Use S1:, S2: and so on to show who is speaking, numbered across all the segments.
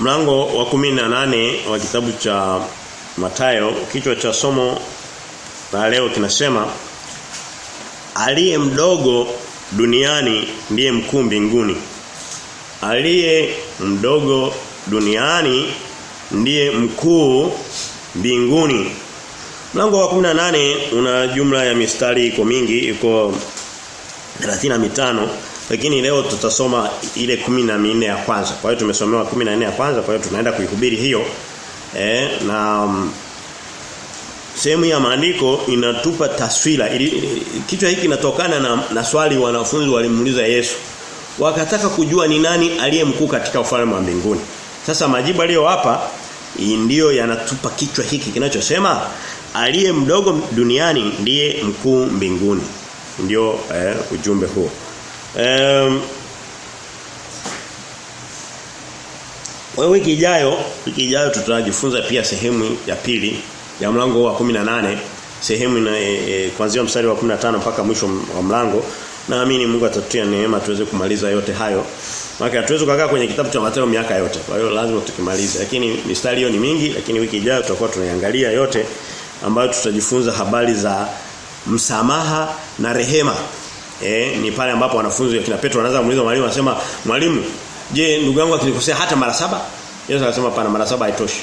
S1: mlango wa 18 wa kitabu cha Matayo kichwa cha somo la leo kinasema aliye mdogo duniani ndiye mkuu mbinguni. Aliye mdogo duniani ndiye mkuu mbinguni. Mlango wa 18 una jumla ya mistari iko mingi iko 35 lakini leo tutasoma ile 14 ya kwanza. Kwa hiyo tumesomewa 14 ya kwanza, kwa hiyo tunaenda kuihubiri hiyo. E, na um, sehemu ya maandiko inatupa taswira. Ili, kichwa hiki kinatokana na, na swali wanafunzi walimuuliza Yesu. Wakataka kujua ni nani aliye mkuu katika ufalme wa mbinguni. Sasa majibu aliyowapa ndiyo yanatupa kichwa hiki kinachosema aliye mdogo duniani ndiye mkuu mbinguni. Ndio eh, ujumbe huo. Um, wiki ijayo, wiki ijayo tutajifunza pia sehemu ya pili ya mlango wa 18, sehemu na e, e, kuanzia mstari wa 15 mpaka mwisho wa mlango. Naamini Mungu atatutia neema tuweze kumaliza yote hayo. Maana hatuwezi kukaa kwenye kitabu cha Mathayo miaka yote. Kwa hiyo lazima tukimalize. Lakini mistari hiyo ni mingi, lakini wiki ijayo tutakuwa tunaiangalia yote ambayo tutajifunza habari za msamaha na rehema. Eh, ni pale ambapo wanafunzi wa kina Petro wanaanza kumuuliza mwalimu anasema mwalimu je ndugu yangu akinikosea hata mara saba? Yesu akasema pana mara saba haitoshi.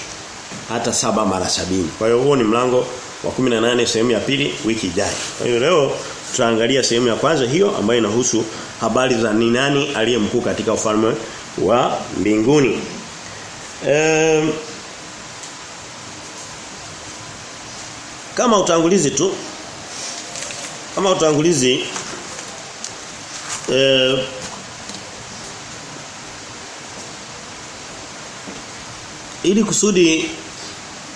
S1: Hata saba mara sabini. Kwa hiyo huo ni mlango wa 18 sehemu ya pili wiki ijayo. Kwa hiyo leo tutaangalia sehemu ya kwanza hiyo ambayo inahusu habari za ni nani aliye mkuu katika ufalme wa mbinguni. Um, kama utangulizi tu kama utangulizi eh, ili kusudi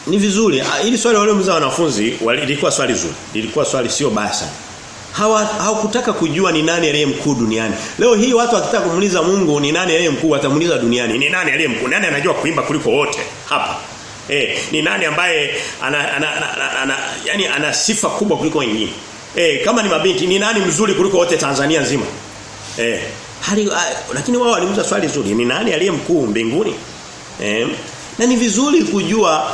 S1: ni vizuri. Ili swali mzao wanafunzi lilikuwa swali zuri. Lilikuwa swali sio baya sana. Hawa hawakutaka kujua ni nani aliye mkuu duniani. Leo hii watu wakitaka kumuuliza Mungu ni nani aliye mkuu watamuuliza duniani ni nani aliye mkuu? Nani anajua kuimba kuliko wote? Hapa. Eh ni nani ambaye ana, ana, ana, ana, ana yani ana sifa kubwa kuliko wengine? Eh kama ni mabinti ni nani mzuri kuliko wote Tanzania nzima eh hali lakini wao walimuuliza swali zuri ni nani aliye mkuu mbinguni eh na ni vizuri kujua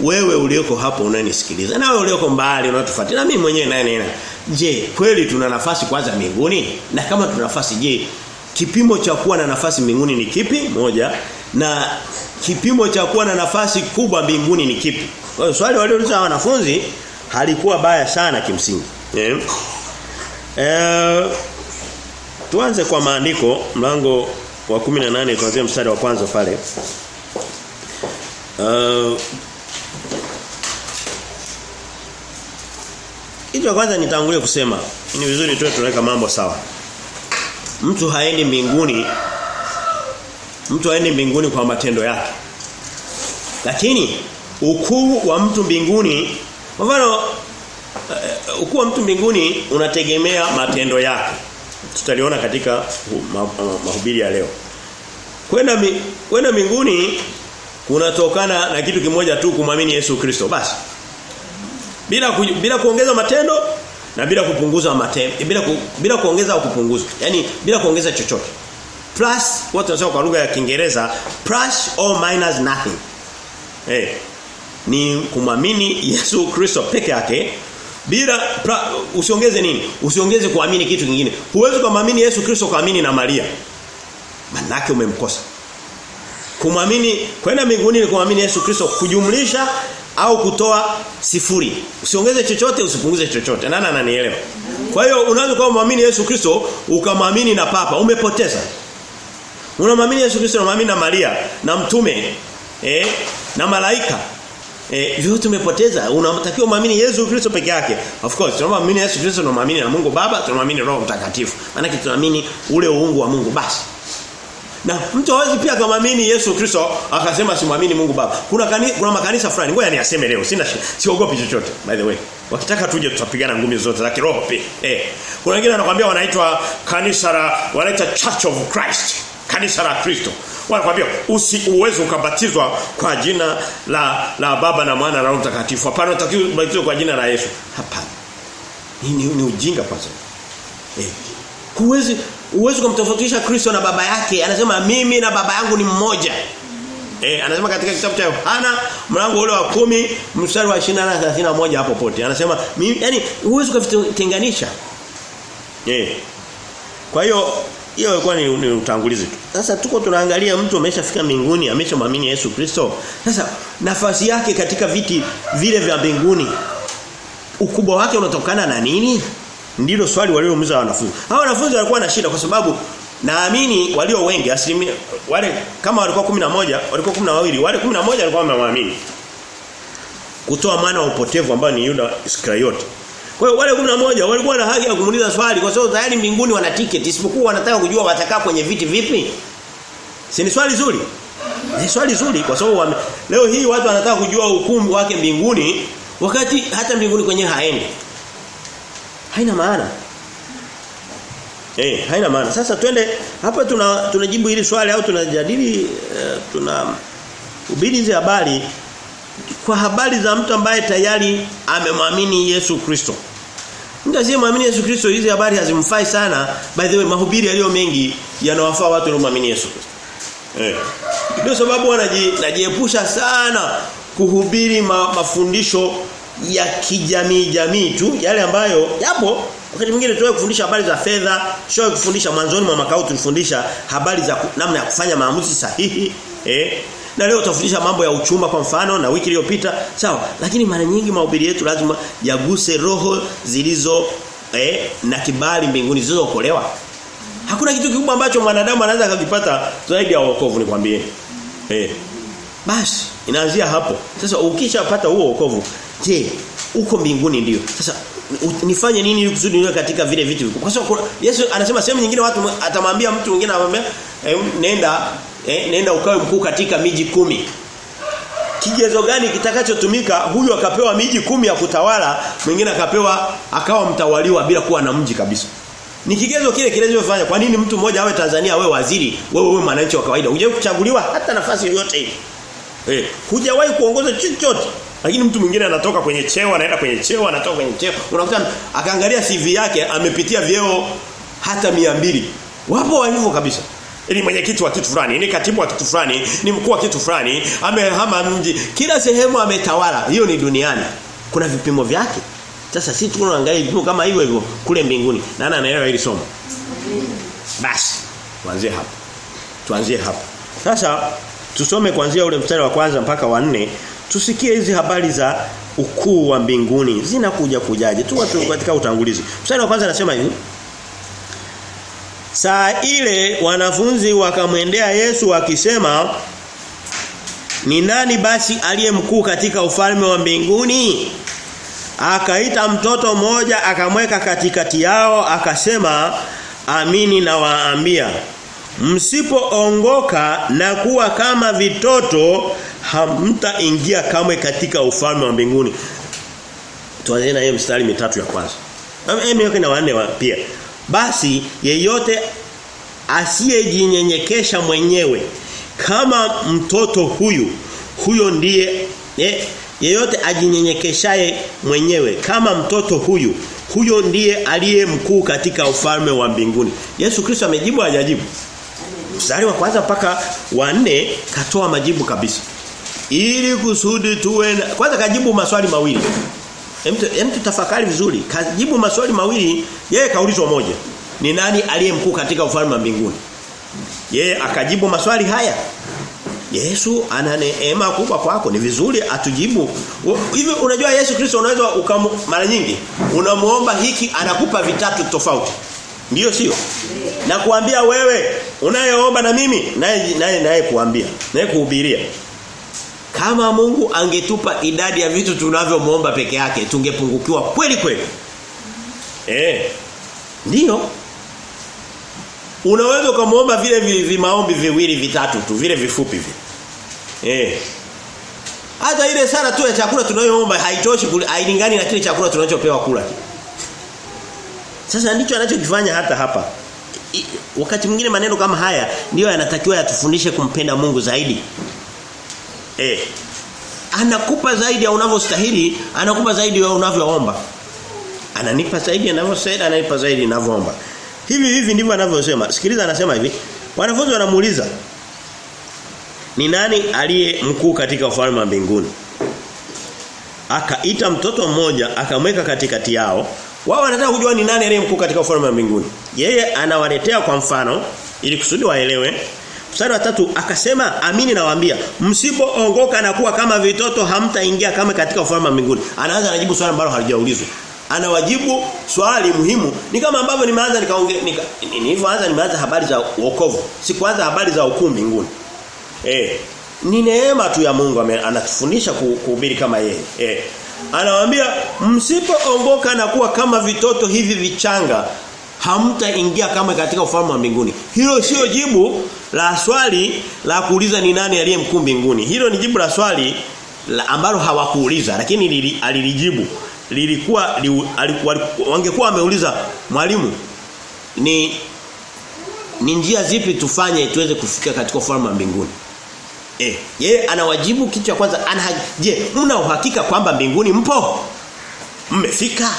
S1: wewe ulioko hapo unanisikiliza na wewe ulioko mbali unatufuatia na mimi mwenyewe naye nena. Je, kweli tuna nafasi kwanza mbinguni? Na kama tuna nafasi je, kipimo cha kuwa na nafasi mbinguni ni kipi? Moja. Na kipimo cha kuwa na nafasi kubwa mbinguni ni kipi? Kwa hiyo swali waliouliza wanafunzi halikuwa baya sana kimsingi. Eh? Yeah. Eh tuanze kwa maandiko mlango wa 18 kuanzia mstari wa kwanza pale. Uh, Kitu kwanza nitangulie kusema ni vizuri tuwe tunaweka mambo sawa. Mtu haendi mbinguni mtu haendi mbinguni kwa matendo yake. Lakini ukuu wa mtu mbinguni kwa mfano uh, ukuu wa mtu mbinguni unategemea matendo yake. Tutaliona katika mahubiri ya leo. Kwenda kwenda mbinguni kunatokana na kitu kimoja tu kumwamini Yesu Kristo. Basi bila ku, bila kuongeza matendo na bila kupunguza matendo bila ku, bila kuongeza au kupunguza yani bila kuongeza chochote. Plus watu wanasema kwa lugha ya Kiingereza plus or minus nothing. Eh hey, ni kumwamini Yesu Kristo peke yake bila pra, usiongeze nini usiongeze kuamini kitu kingine huwezi kumwamini Yesu Kristo kuamini na Maria manake umemkosa kumwamini kwenda mbinguni ni kumwamini Yesu Kristo kujumlisha au kutoa sifuri. Usiongeze chochote usipunguze chochote. Nani ananielewa? Kwa hiyo unaweza kuwa muamini Yesu Kristo ukamwamini na papa, umepoteza. Unamwamini Yesu Kristo na Maria na mtume eh na malaika. Eh vyote umepoteza. Unatakiwa muamini Yesu Kristo peke yake. Of course, tunamwamini Yesu Kristo tunamwamini na Mungu Baba, tunamwamini Roho Mtakatifu. Maana tunaamini ule uungu wa Mungu basi. Na mtu hawezi pia kumwamini Yesu Kristo akasema simwamini Mungu Baba. Kuna kani, kuna makanisa fulani ngoja niaseme leo sina siogopi chochote by the way. Wakitaka tuje tutapigana ngumi zote za kiroho pia. Eh. Kuna wengine wanakuambia wanaitwa kanisa la wanaita Church of Christ. Kanisa la Kristo. Wanakuambia usi uwezo ukabatizwa kwa jina la la Baba na Mwana na Roho Mtakatifu. Hapana utakiwa ubatizwe kwa jina la Yesu. Hapana. Ni, ni, ni ujinga kwanza. Eh. Huwezi uwezo kumtofautisha Kristo na baba yake. Anasema mimi na baba yangu ni mmoja. Eh anasema katika kitabu cha Yohana mlango ule wa kumi mstari wa 20 na 31 hapo pote. Anasema mimi yani uwezo kuvitenganisha. Eh. Kwa hiyo hiyo ilikuwa ni, ni utangulizi tu. Sasa tuko tunaangalia mtu ameshafika mbinguni, ameshamwamini Yesu Kristo. Sasa nafasi yake katika viti vile vya mbinguni ukubwa wake unatokana na nini? Ndilo swali walilouliza wanafunzi. Hao wanafunzi walikuwa na shida kwa sababu naamini walio wengi asilimia wale kama walikuwa 11 walikuwa 12 wale 11 walikuwa wamemwamini. Kutoa maana upotevu ambao ni Yuda Iskariote. Kwa hiyo wale 11 walikuwa na haki ya kumuuliza swali kwa sababu tayari mbinguni wana ticket isipokuwa wanataka kujua watakaa kwenye viti vipi. Si ni swali zuri? Ni swali zuri kwa sababu wame... leo hii watu wanataka kujua hukumu wake mbinguni wakati hata mbinguni kwenye haendi. Haina maana. Eh, haina maana. Sasa twende hapa tuna tunajibu hili swali au tunajadili uh, tuna ubinizi habari kwa habari za mtu ambaye tayari amemwamini Yesu Kristo. Mtu asiyemwamini Yesu Kristo hizi habari hazimfai sana. By the way mahubiri yaliyo mengi yanawafaa watu waliomwamini Yesu Kristo. Eh. Ndio sababu wanajiepusha sana kuhubiri ma, mafundisho ya kijamii jamii tu yale ambayo yapo wakati mwingine tuwe kufundisha habari za fedha, sio kufundisha mwanzoni mwa makao tulifundisha habari za namna ya kufanya maamuzi sahihi, eh? Na leo tutafundisha mambo ya uchumba kwa mfano na wiki iliyopita, sawa? Lakini mara nyingi mahubiri yetu lazima yaguse roho zilizo eh, na kibali mbinguni zilizookolewa. Hakuna kitu kikubwa ambacho mwanadamu anaweza akakipata zaidi ya wokovu nikwambie. Eh. Basi inaanzia hapo. Sasa ukishapata huo wokovu, je, uko mbinguni ndio. Sasa nifanye nini ili kusudi niwe katika vile vitu kwa sababu Yesu anasema sehemu nyingine watu atamwambia mtu mwingine anamwambia eh, nenda eh, nenda ukawe mkuu katika miji kumi. Kigezo gani kitakachotumika huyu akapewa miji kumi ya kutawala mwingine akapewa akawa mtawaliwa bila kuwa na mji kabisa? Ni kigezo kile kilichofanya kwa nini mtu mmoja awe Tanzania awe waziri wewe wewe mwananchi wa kawaida? Hujawahi kuchaguliwa hata nafasi yoyote ile. Eh hujawahi kuongoza chochote. Lakini mtu mwingine anatoka kwenye cheo anaenda kwenye cheo anatoka kwenye cheo. Unakuta akaangalia CV yake amepitia vyeo hata 200 wapo walivyo kabisa ni mwenyekiti wa kitu fulani ni katibu wa kitu fulani ni mkuu wa kitu fulani amehama mji. Kila sehemu ametawala. Hiyo ni duniani. Kuna vipimo vyake. Sasa sisi tunaangalia vipimo kama hivyo hivyo kule mbinguni. Nani anaelewa hili somo? Basi tuanzie hapo. Tuanzie hapo. Sasa tusome kuanzia ule mstari wa kwanza mpaka wa nne. Tusikie hizi habari za ukuu wa mbinguni. Zinakuja kujaje? Tu watu katika utangulizi. Mstari wa kwanza anasema hivi Saa ile wanafunzi wakamwendea Yesu wakisema ni nani basi aliye mkuu katika ufalme wa mbinguni? Akaita mtoto mmoja akamweka katikati yao akasema amini na waambia msipoongoka na kuwa kama vitoto hamtaingia kamwe katika ufalme wa mbinguni. Tuanze na hiyo mstari mitatu ya kwanza. Eme na wanne wa pia. Basi yeyote asiyejinyenyekesha mwenyewe kama mtoto huyu huyo ndiye eh, yeyote ajinyenyekeshaye mwenyewe kama mtoto huyu huyo ndiye aliye mkuu katika ufalme wa mbinguni. Yesu Kristo amejibu hajajibu? Mstari wa kwanza mpaka wa nne katoa majibu kabisa. Ili kusudi tuwe kwanza kajibu maswali mawili. Hem tutafakari vizuri. Kajibu maswali mawili, yeye kaulizwa moja. Ni nani aliye mkuu katika ufalme wa mbinguni? Yeye akajibu maswali haya. Yesu ana neema kubwa kwako. Ni vizuri atujibu. Hivi unajua Yesu Kristo unaweza mara nyingi unamuomba hiki anakupa vitatu tofauti. Ndiyo sio? Na kuambia wewe unayeomba na mimi naye naye naye kuambia, naye kuhubiria. Kama Mungu angetupa idadi ya vitu tunavyomuomba peke yake tungepungukiwa kweli kweli. Eh. Ndio. Unaweza kumuomba vile vimaombi viwili vitatu tu vile vifupi vile. Eh. Hata ile sala tu ya chakula tunayoomba haitoshi hailingani na kile chakula tunachopewa kula. Sasa ndicho anachokifanya hata hapa. I, wakati mwingine maneno kama haya ndio yanatakiwa yatufundishe kumpenda Mungu zaidi. Eh. Anakupa zaidi ya unavyostahili, anakupa zaidi ya unavyoomba. Ananipa zaidi anavyosema, ananipa zaidi ninavyoomba. Hivi hivi ndivyo anavyosema. Sikiliza anasema hivi. Wanafunzi wanamuuliza. ni nani aliye mkuu katika ufalme wa mbinguni akaita mtoto mmoja akamweka katikati yao wao wanataka kujua ni nani aliye mkuu katika ufalme wa mbinguni yeye anawaletea kwa mfano ili kusudi waelewe Mstari wa tatu akasema amini nawaambia msipoongoka na kuwa kama vitoto hamtaingia kama katika ufalme wa mbinguni. Anaanza anajibu swali ambalo halijaulizwa. Anawajibu swali muhimu. Ni kama ambavyo nimeanza nikaongea nika, nilivyoanza nimeanza habari za wokovu. Sikuanza habari za hukumu mbinguni. Eh. Ni neema tu ya Mungu anatufundisha kuhubiri kama yeye. Eh. Anawaambia msipoongoka na kuwa kama vitoto hivi vichanga hamtaingia kama katika ufalme wa mbinguni. Hilo sio jibu la swali la kuuliza ni nani aliye mkuu mbinguni. Hilo ni jibu la swali la ambalo hawakuuliza lakini lili, alilijibu. Lilikuwa li, wangekuwa wameuliza mwalimu ni ni njia zipi tufanye tuweze kufika katika ufalme wa mbinguni. Eh, yeye anawajibu kitu cha kwanza ana je, mna uhakika kwamba mbinguni mpo? Mmefika?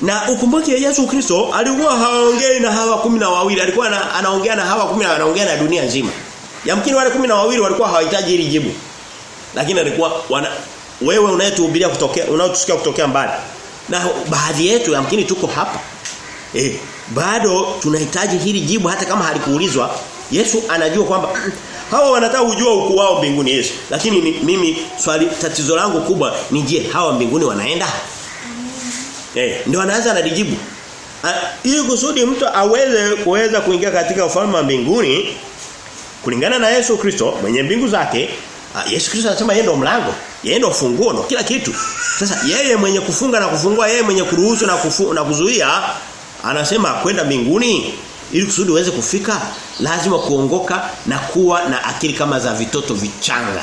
S1: Na ukumbuke Yesu Kristo alikuwa haongei na hawa kumi na wawili, alikuwa na, anaongea na hawa kumi na anaongea na dunia nzima. Yamkini wale kumi na wawili walikuwa hawahitaji hili jibu. Lakini alikuwa wana wewe unayetuhubiria kutokea unaotusikia kutokea mbali. Na baadhi yetu yamkini tuko hapa. Eh, bado tunahitaji hili jibu hata kama halikuulizwa. Yesu anajua kwamba hawa wanataka kujua ukuu wao mbinguni Yesu. Lakini ni, mimi swali tatizo langu kubwa ni je, hawa mbinguni wanaenda? Eh, ndio anaanza analijibu. Ili kusudi mtu aweze kuweza kuingia katika ufalme wa mbinguni kulingana na Yesu Kristo mwenye mbingu zake, Yesu Kristo anasema yeye ndio mlango, yeye ndio funguo, ndio kila kitu. Sasa yeye mwenye kufunga na kufungua, yeye mwenye kuruhusu na kufu, na kuzuia anasema kwenda mbinguni ili kusudi uweze kufika lazima kuongoka na kuwa na akili kama za vitoto vichanga.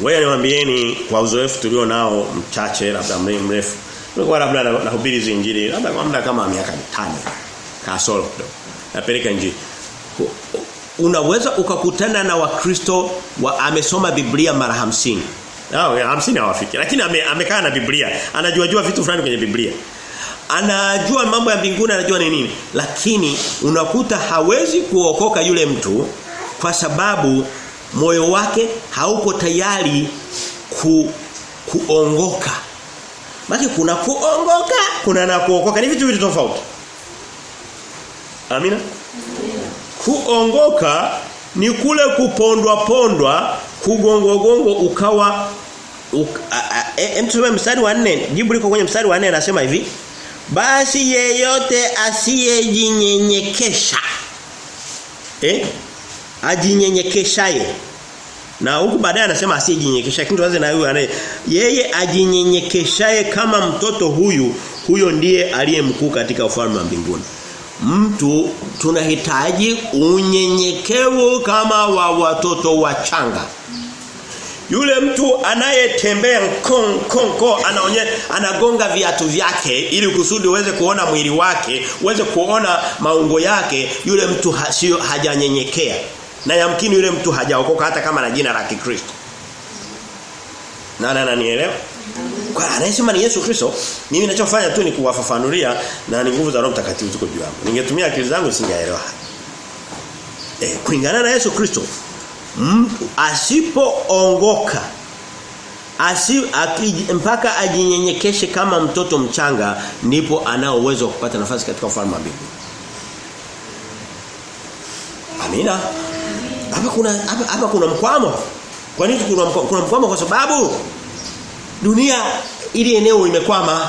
S1: Wewe niwaambieni kwa uzoefu tulio nao mchache labda mrefu. Nilikuwa labda nahubiri hizo injili labda kwa muda kama miaka mitano. Kasoro kidogo. Napeleka injili. Unaweza ukakutana na Wakristo wa amesoma Biblia mara hamsini Hao hamsini hawafiki. Lakini ame, amekaa na Biblia. Anajua jua vitu fulani kwenye Biblia. Anajua mambo ya mbinguni, anajua ni nini. Lakini unakuta hawezi kuokoka yule mtu kwa sababu moyo wake hauko tayari ku, kuongoka. Maki kuna kuongoka, kuna na kuokoka. Ni vitu vitu tofauti. Amina. Kuongoka ni kule kupondwa pondwa, kugongo gongo ukawa Mtume mstari wa 4, jibu liko kwenye mstari wa 4 anasema hivi. Basi yeyote asiyejinyenyekesha eh ajinyenyekeshaye. Na huku baadaye anasema asijinyenyekesha lakini tuanze na huyu anaye yeye ajinyenyekeshaye kama mtoto huyu huyo ndiye aliye mkuu katika ufalme wa mbinguni. Mtu tunahitaji unyenyekevu kama wa watoto wachanga. Yule mtu anayetembea kon kon kon anaonye anagonga viatu vyake ili kusudi uweze kuona mwili wake, uweze kuona maungo yake, yule mtu ha, sio hajanyenyekea. Na yamkini yule mtu hajaokoka hata kama na jina la Kikristo. Nani ananielewa? Kwa anayesema ni Yesu Kristo, mimi ninachofanya tu ni kuwafafanulia na ni nguvu za Roho Mtakatifu ziko juu yangu. Ningetumia akili zangu singeelewa. Eh, kulingana na Yesu Kristo, mtu asipoongoka asi akij, mpaka ajinyenyekeshe kama mtoto mchanga ndipo anao uwezo wa kupata nafasi katika ufalme wa mbinguni. Amina. Hapa kuna hapa, hapa kuna mkwamo. Kwa nini kuna mkwamo? Kuna mkwamo kwa sababu dunia ili eneo imekwama.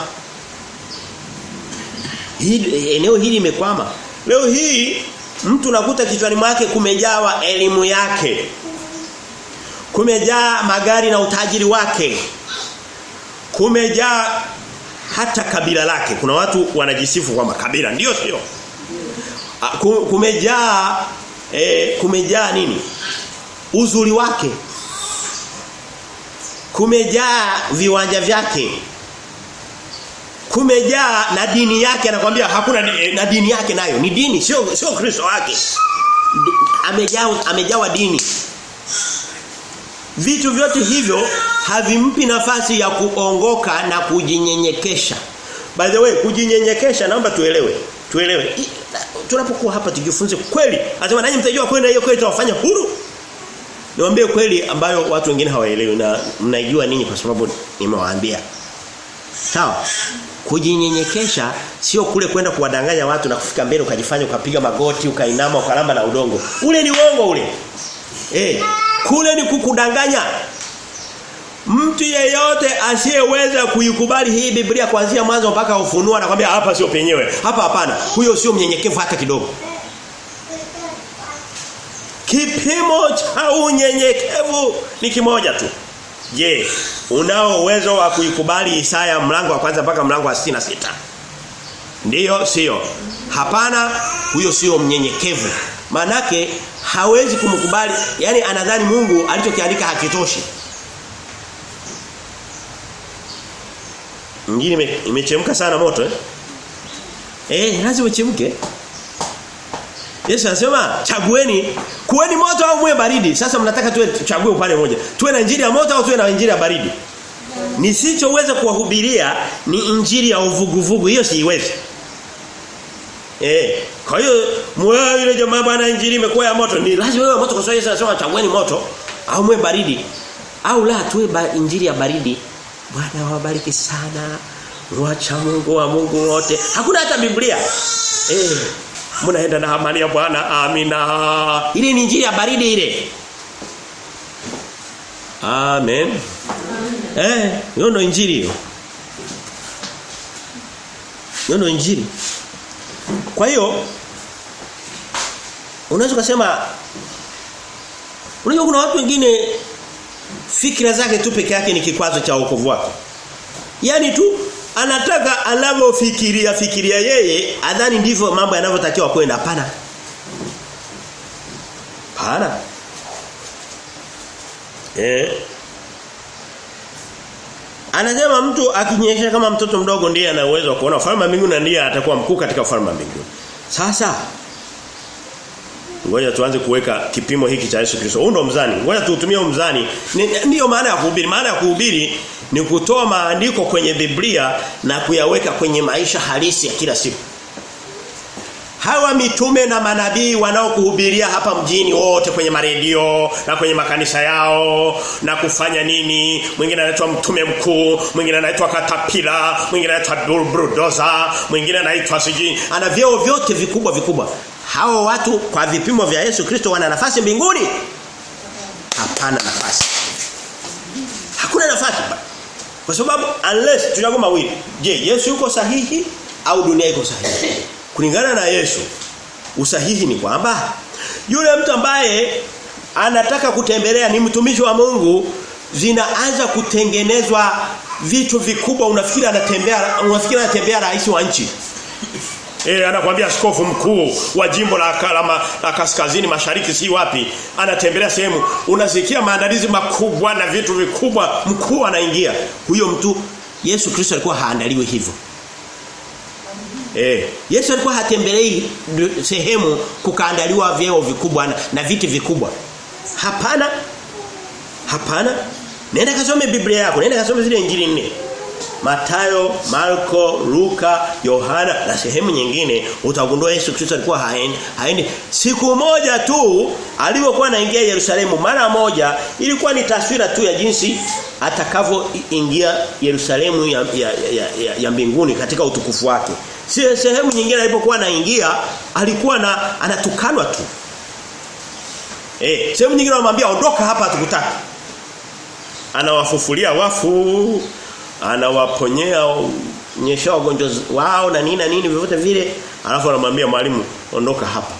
S1: Hili eneo hili imekwama. Leo hii mtu nakuta kichwani mwake kumejawa elimu yake. Kumejaa magari na utajiri wake. Kumejaa hata kabila lake. Kuna watu wanajisifu kwamba kabila ndio sio. Kumejaa eh, kumejaa nini? Uzuri wake. Kumejaa viwanja vyake. Kumejaa na dini yake anakuambia hakuna na dini yake nayo ni dini sio sio Kristo wake. Amejawa amejawa dini. Vitu vyote hivyo havimpi nafasi ya kuongoka na kujinyenyekesha. By the way, kujinyenyekesha naomba tuelewe. Tuelewe. tunapokuwa hapa tujifunze kweli. Anasema nanyi mtajua kweli na hiyo kweli itawafanya huru. Niwaambie kweli ambayo watu wengine hawaelewi na mnaijua ninyi kwa sababu nimewaambia. Sawa? Kujinyenyekesha sio kule kwenda kuwadanganya watu na kufika mbele ukajifanya ukapiga magoti, ukainama, ukalamba na udongo. Ule ni uongo ule. Eh, kule ni kukudanganya. Mtu yeyote asiyeweza kuikubali hii Biblia kuanzia mwanzo mpaka ufunuo anakuambia hapa sio penyewe. Hapa hapana. Huyo sio mnyenyekevu hata kidogo. Kipimo cha unyenyekevu ni kimoja tu. Je, unao uwezo wa kuikubali Isaya mlango wa kwanza mpaka mlango wa sita Ndiyo, sio. Hapana, huyo sio mnyenyekevu. Manake hawezi kumkubali, yani anadhani Mungu alichokiandika hakitoshi. Nyingine imechemka sana moto eh? Eh, lazima uchemke. Yesu anasema chagueni kueni moto au muwe baridi. Sasa mnataka tuwe chague upande mmoja. Tuwe na injili ya moto au tuwe na injili ya baridi? Nisichoweza kuwahubiria ni injili ya uvuguvugu. Hiyo siiwezi. Eh, kwa hiyo mwe yule jamaa bwana injili imekuwa ya moto. Ni lazima wewe moto kwa sababu Yesu anasema chagueni moto au muwe baridi. Au la tuwe ba, injili ya baridi. Bwana wabariki sana. Ruacha Mungu wa Mungu wote. Hakuna hata Biblia. Eh, mnaenda na amani ya Bwana. Amina. Ile ni injili ya baridi ile. Amen. Eh, hiyo ndio injili hiyo. Hiyo ndio injili. Kwa hiyo unaweza kusema unajua kuna watu wengine fikra zake tu peke yake ni kikwazo cha wokovu wake. Yaani tu anataka anavyofikiria fikiria yeye adhani ndivyo mambo yanavyotakiwa kwenda hapana. Hapana. Eh. Anasema mtu akinyesha kama mtoto mdogo ndiye ana uwezo wa kuona ufalme wa mbinguni na ndiye atakuwa mkuu katika ufalme wa mbinguni. Sasa Ngoja tuanze kuweka kipimo hiki cha Yesu Kristo. Huu ndo mzani. Ngoja tuutumie mzani. Ndiyo maana ya kuhubiri. Maana ya kuhubiri ni kutoa maandiko kwenye Biblia na kuyaweka kwenye maisha halisi ya kila siku. Hawa mitume na manabii wanaokuhubiria hapa mjini wote kwenye maredio na kwenye makanisa yao na kufanya nini? Mwingine anaitwa mtume mkuu, mwingine anaitwa katapila, mwingine anaitwa bulldozer, mwingine anaitwa siji. Ana vyeo vyote vikubwa vikubwa. Hao watu kwa vipimo vya Yesu Kristo wana nafasi mbinguni? Hapana nafasi. Hakuna nafasi. Kwa sababu unless tunagoma mawili. Je, Yesu yuko sahihi au dunia iko sahihi? Kulingana na Yesu, usahihi ni kwamba yule mtu ambaye anataka kutembelea ni mtumishi wa Mungu zinaanza kutengenezwa vitu vikubwa unafikiri anatembea unafikiri anatembea rais wa nchi. Eh anakuambia askofu mkuu wa jimbo la Kalama la kaskazini mashariki si wapi anatembelea sehemu unasikia maandalizi makubwa na vitu vikubwa mkuu anaingia huyo mtu Yesu Kristo alikuwa haandaliwi hivyo Eh, Yesu alikuwa hatembelei sehemu kukaandaliwa vyeo vikubwa na, na viti vikubwa. Hapana. Hapana. Nenda kasome Biblia yako, nenda kasome zile injili nne. Matayo, Marko, Luka, Yohana na sehemu nyingine utagundua Yesu Kristo alikuwa haendi, haendi. Siku moja tu alipokuwa anaingia Yerusalemu mara moja ilikuwa ni taswira tu ya jinsi atakavyoingia Yerusalemu ya, ya, ya, ya, ya mbinguni katika utukufu wake. Si sehemu nyingine alipokuwa anaingia alikuwa na anatukanwa tu. Eh, sehemu nyingine anamwambia ondoka hapa tukutaki. Anawafufulia wafu, anawaponyea nyesha wagonjwa wao na nini na nini vyote vile, alafu anamwambia mwalimu ondoka hapa.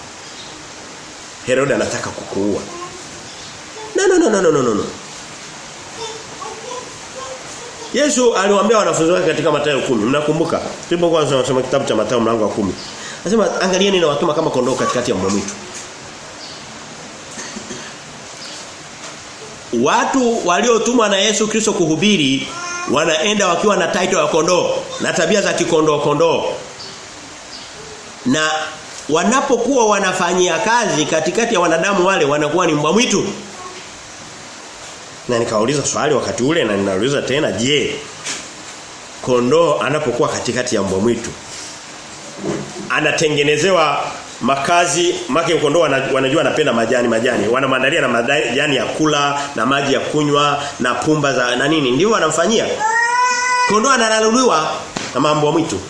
S1: Herode anataka kukuua. No no no no no no no. Yesu aliwaambia wanafunzi wake katika Mathayo 10. Mnakumbuka? Tulipokuwa tunasoma kitabu cha Mathayo mlango wa 10. Anasema angalieni na watuma kama kondoo katikati ya mwitu. Watu waliotumwa na Yesu Kristo kuhubiri wanaenda wakiwa na title ya kondoo na tabia za kikondoo kondoo. Na wanapokuwa wanafanyia kazi katikati ya wanadamu wale wanakuwa ni mbwa mwitu. Na nikauliza swali wakati ule na ninauliza tena je kondoo anapokuwa katikati ya mbwa mwitu anatengenezewa makazi make kondoo wanajua anapenda majani majani. Wanamwandalia na majani ya kula na maji ya kunywa na pumba za na nini. Ndio wanamfanyia. Kondoo analaluliwa na mambo ya mwitu.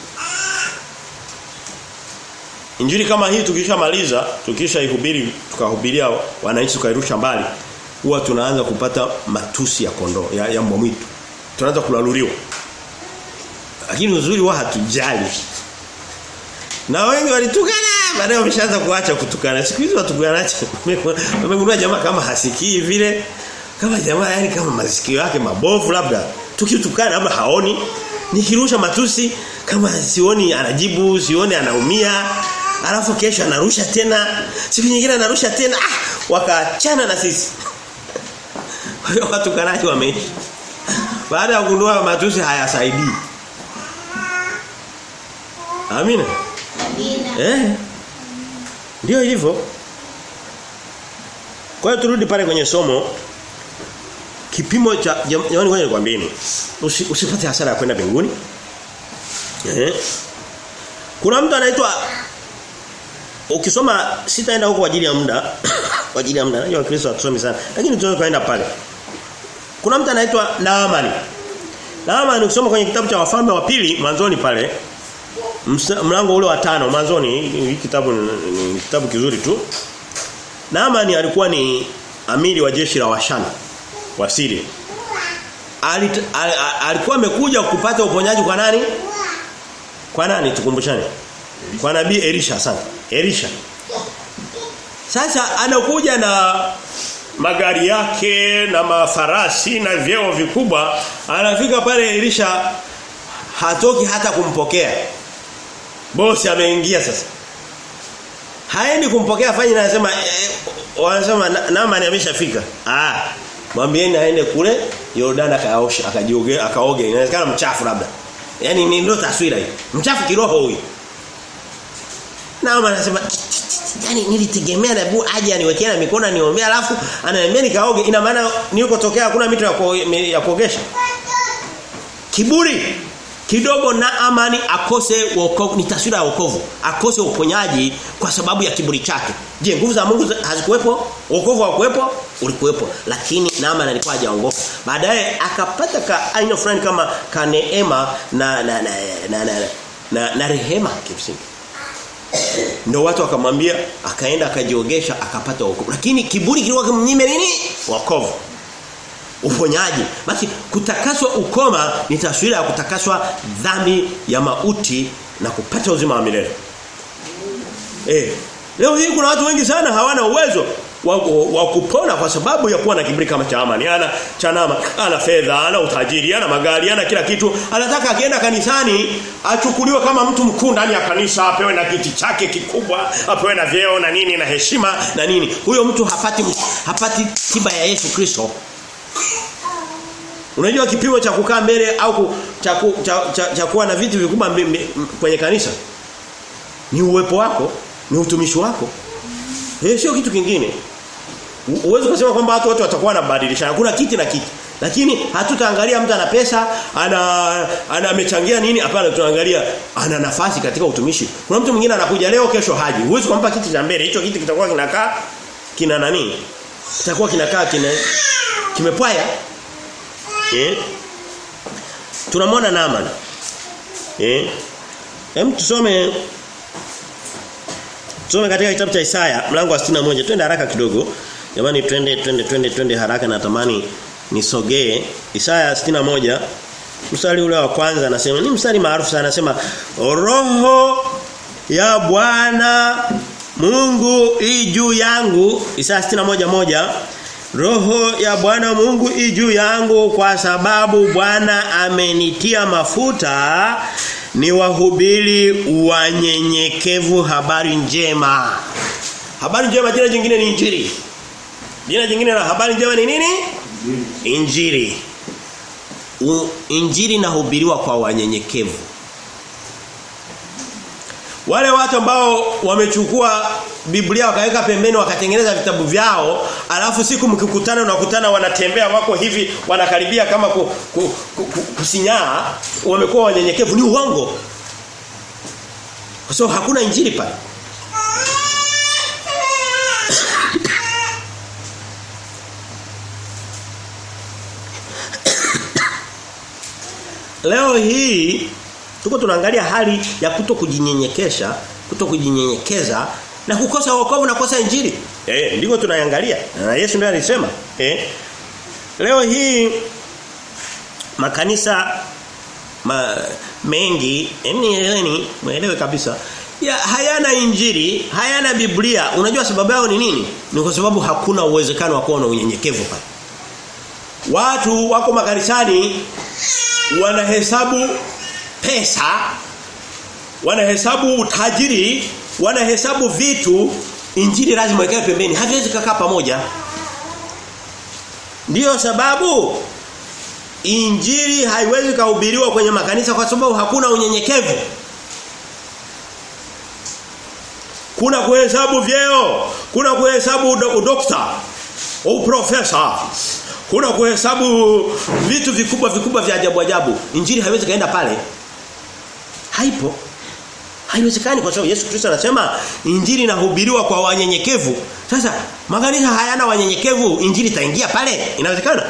S1: Injili kama hii tukishamaliza tukisha ihubiri tukahubiria wananchi tukairusha mbali huwa tunaanza kupata matusi ya kondoo ya, ya mbwa mwitu. Tunaanza kulaluliwa lakini uzuri wa hatujali na wengi walitukana baadaye wameshaanza kuacha kutukana. Siku hizi watukana wamegundua jamaa kama hasikii vile kama jamaa yani kama masikio yake mabovu labda tukitukana labda haoni. Nikirusha matusi kama sioni anajibu sioni anaumia alafu kesho anarusha tena siku nyingine anarusha tena ah wakaachana na sisi. Watukanaji wameishi. Baada ya kugundua matusi hayasaidii. Amina Eh. Ndio hivyo. Kwa hiyo turudi pale kwenye somo kipimo cha jamani ngoja nikwambieni. Usi, usipate hasara ya kwenda mbinguni. Eh. Kuna mtu anaitwa ukisoma sitaenda huko kwa ajili ya muda kwa ajili ya muda najua Kristo hatusomi sana lakini tunaweza kwenda pale. Kuna mtu anaitwa Naamani. Naamani ukisoma kwenye kitabu cha wafalme wa pili mwanzoni pale mlango ule wa tano mwanzoni hii kitabu ni kitabu kizuri tu. Naamani alikuwa ni amiri wa jeshi la Washana wa Syria al, al, alikuwa amekuja kupata uponyaji kwa nani? Kwa nani tukumbushane? Kwa nabii Elisha sana Elisha. Sasa anakuja na magari yake na mafarasi na vyeo vikubwa. Anafika pale Elisha hatoki hata kumpokea bosi ameingia sasa. Haendi kumpokea fanya na anasema eh, wanasema Naamani ameshafika. Ah mwambieni aende kule Yordani akaosha akajioge akaoge inawezekana mchafu labda. Yaani ni ndio taswira hii. Mchafu kiroho huyu. Naamani anasema yani nilitegemea nabii aje aniwekee na mikono aniombea alafu ananiambia nikaoge. Ina maana nilikotokea hakuna mito ya kuogesha. Kiburi kidogo na amani akose wokovu ni taswira ya wokovu. Akose uponyaji kwa sababu ya kiburi chake. Je nguvu za Mungu hazikuwepo? Wokovu haukuwepo? Ulikuwepo. Lakini Naaman alikuwa hajaongoka. Baadaye akapata ka aina fulani kama kaneema na na na na, na, na, na rehema kimsingi. Ndio watu wakamwambia akaenda akajiogesha akapata wokovu. Lakini kiburi kilikuwa kimnyime nini? Wokovu uponyaji. Basi kutakaswa ukoma ni taswira ya kutakaswa dhambi ya mauti na kupata uzima wa milele. Eh leo hii kuna watu wengi sana hawana uwezo wa, wa, wa kupona kwa sababu ya kuwa na kiburi kama cha amani. Ana cha nama, ana fedha ana utajiri ana magari ana kila kitu. Anataka akienda kanisani achukuliwe kama mtu mkuu ndani ya kanisa apewe na kiti chake kikubwa apewe na vyeo na nini na heshima na nini. Huyo mtu hapati hapati tiba ya Yesu Kristo Unajua kipimo cha kukaa mbele au cha, cha, cha, cha kuwa na vitu vikubwa kwenye kanisa ni uwepo wako, ni utumishi wako. Eh sio kitu kingine. Uwezo kusema kwamba watu wote watakuwa wanabadilishana. Kuna kiti na kiti. Lakini hatutaangalia mtu ana pesa, ana ana amechangia nini? Hapana, tunaangalia ana nafasi katika utumishi. Kuna mtu mwingine anakuja leo kesho haji. Huwezi kumpa kiti cha mbele. Hicho kiti kitakuwa kinakaa kina nani? Kitakuwa kinakaa kime kimepwaya Eh? Tunamwona Naaman. Eh? Hem tusome Tusome katika kitabu cha Isaya mlango wa 61. Twende haraka kidogo. Jamani twende twende twende twende haraka natamani nisogee. Isaya 61 mstari ule wa kwanza anasema ni mstari maarufu sana anasema roho ya Bwana Mungu i juu yangu Isaya 61 moja Roho ya Bwana Mungu i juu yangu kwa sababu Bwana amenitia mafuta ni wahubiri wanyenyekevu habari njema. Habari njema jina jingine ni injili. Jina jingine la habari njema ni nini? Injili. injiri injili inahubiriwa kwa wanyenyekevu. Wale watu ambao wamechukua Biblia wakaweka pembeni wakatengeneza vitabu vyao, alafu siku mkikutana unakutana wanatembea wako hivi wanakaribia kama ku, ku, ku, ku, kusinyaa, wamekuwa wanyenyekevu ni uongo. Kwa sababu so, hakuna injili pale. Leo hii tuko tunaangalia hali ya kuto kujinyenyekesha, kuto kujinyenyekeza na kukosa wokovu na kukosa injili. Eh, ndiko tunaangalia. Na Yesu ndiye alisema, eh. Leo hii makanisa ma, mengi, yani muelewe kabisa ya hayana injili, hayana Biblia. Unajua sababu yao ni nini? Ni kwa sababu hakuna uwezekano wa kuwa na unyenyekevu pale. Watu wako makanisani wanahesabu pesa, wanahesabu utajiri, wanahesabu vitu, injili lazima ikae pembeni. Haviwezi kukaa pamoja. Ndiyo sababu injili haiwezi kuhubiriwa kwenye makanisa kwa sababu hakuna unyenyekevu. Kuna kuhesabu vyeo, kuna kuhesabu udokta, uprofesa. Kuna kuhesabu vitu vikubwa vikubwa vya ajabu ajabu. Injili haiwezi kaenda pale. Haipo. Haiwezekani kwa sababu Yesu Kristo anasema injili inahubiriwa kwa wanyenyekevu. Sasa makanisa hayana wanyenyekevu, injili itaingia pale? Inawezekana?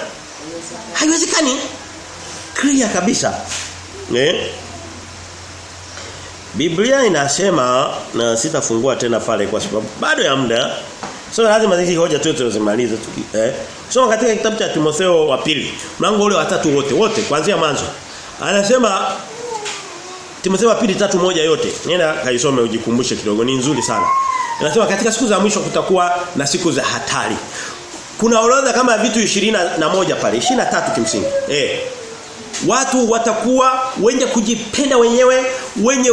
S1: Haiwezekani. Clear kabisa. Eh? Biblia inasema na sitafungua tena pale kwa sababu bado ya muda. So lazima hizi hoja tu tuzimalize tu. Eh? Soma katika kitabu cha Timotheo wa pili, mlango ule wa tatu wote, wote kuanzia mwanzo. Anasema Timotheo wa pili tatu moja yote. Nenda kaisome ujikumbushe kidogo, ni nzuri sana. Anasema katika siku za mwisho kutakuwa na siku za hatari. Kuna orodha kama vitu 20 na moja pale, 23 kimsingi. Eh. Watu watakuwa wenye kujipenda wenyewe, wenye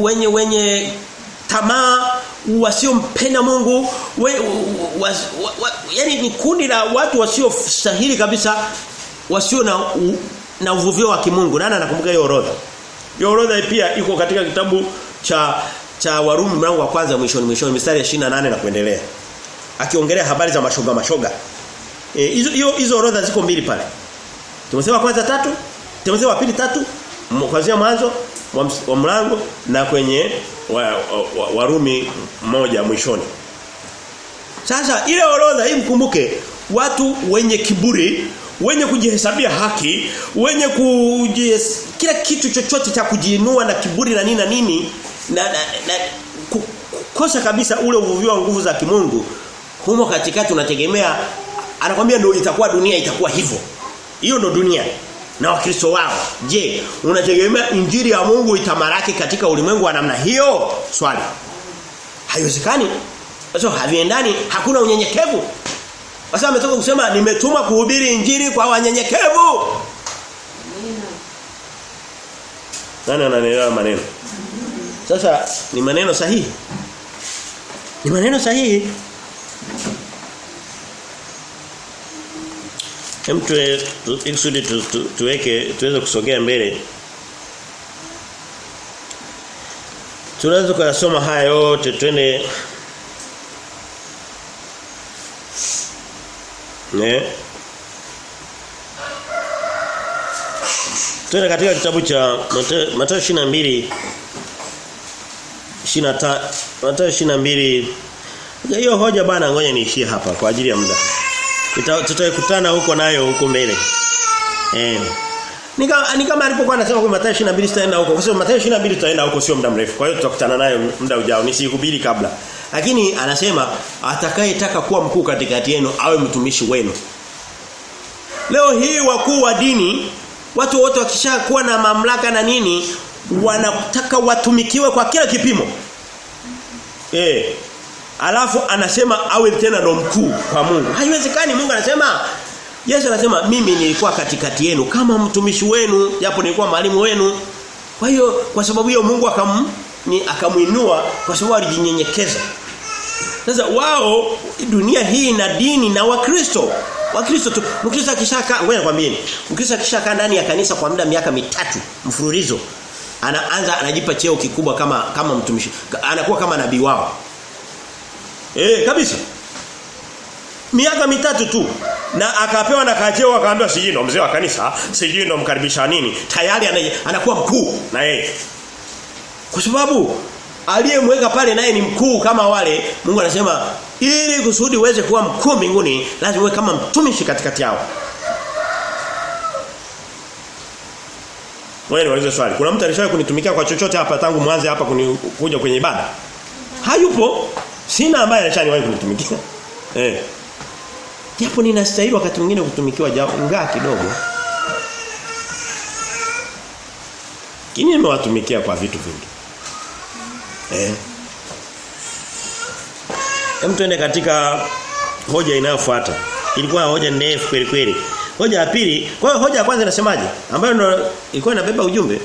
S1: wenye wenye tamaa, wasiompenda Mungu, we, was, wa, wa, yani ni kundi la watu wasio sahili kabisa, wasio na u, na uvuvio wa kimungu. Nani anakumbuka hiyo orodha? Hiyo orodha pia iko katika kitabu cha cha Warumi mlango wa kwanza mwishoni mwishoni mistari ya 28 na kuendelea. Akiongelea habari za mashoga mashoga. Hizo e, hizo orodha ziko mbili pale. Tumesema kwanza tatu, tumesema pili tatu, kuanzia mwanzo wa, mlango na kwenye wa, wa, wa, Warumi moja mwishoni. Sasa ile orodha hii mkumbuke watu wenye kiburi, wenye kujihesabia haki, wenye kujihes, kila kitu chochote cha kujiinua na kiburi na nini na nini na, na, na kukosa kabisa ule uvuvio wa nguvu za kimungu humo katikati unategemea anakwambia ndio itakuwa dunia itakuwa hivyo. Hiyo ndio dunia na wakristo wao. Je, unategemea injili ya Mungu itamaraki katika ulimwengu wa namna hiyo? Swali. Haiwezekani. Sasa haviendani, hakuna unyenyekevu. Sasa ametoka kusema nimetuma kuhubiri injili kwa wanyenyekevu. Nani ananielewa maneno? Sasa ni maneno sahihi. Ni maneno sahihi. Hem ikusudi tu, tu, tuweke tuweze kusogea mbele. Tunaweza kuyasoma haya yote twende Ne? Tuna katika kitabu cha Mathayo 22 25 Mathayo 22 hiyo hoja bana ngoja niishie hapa kwa ajili ya muda. Tutakutana huko nayo huko mbele. Eh. Nika ni kama alipokuwa anasema kwa Mathayo 22 tutaenda huko. Kwa sababu Mathayo 22 tutaenda huko sio muda mrefu. Kwa hiyo tutakutana nayo muda ujao. Nisihubiri kabla. Lakini anasema atakayetaka kuwa mkuu katikati yenu awe mtumishi wenu. Leo hii wakuu wa dini watu wote wakishakuwa na mamlaka na nini wanataka watumikiwe kwa kila kipimo. Eh. Alafu anasema awe tena ndo mkuu kwa Mungu. Haiwezekani Mungu anasema Yesu anasema mimi nilikuwa katikati yenu kama mtumishi wenu japo nilikuwa mwalimu wenu. Kwa hiyo kwa sababu hiyo Mungu akam ni akamuinua kwa sababu alijinyenyekeza. Sasa wao dunia hii na dini na wakristo Wakristo tu. Mkristo akishaka ngoja nikwambieni Mkristo akishaka ndani ya kanisa kwa muda miaka mitatu mfululizo anaanza anajipa cheo kikubwa kama kama mtumishi anakuwa kama nabii wao. Eh kabisa. Miaka mitatu tu. Na akapewa na kacheo akaambiwa sijui ndo mzee wa kanisa sijui ndo mkaribisha nini. Tayari anakuwa mkuu na yeye kwa sababu aliyemweka pale naye ni mkuu kama wale Mungu anasema ili kusudi uweze kuwa mkuu mbinguni lazima uwe kama mtumishi katikati yao Wewe niulize swali. Kuna mtu alishawahi kunitumikia kwa chochote hapa tangu mwanzo hapa kunikuja kwenye ibada? Hayupo. Sina ambaye alishawahi kunitumikia. Eh. Japo ninastahili wakati mwingine kutumikiwa ngaa kidogo. Kini nimewatumikia kwa vitu vingi. Eh. Hem tuende katika hoja inayofuata. Ilikuwa hoja ndefu kweli kweli. Hoja ya pili, kwa hiyo hoja ya kwanza inasemaje? Ambayo ndo ilikuwa inabeba ujumbe.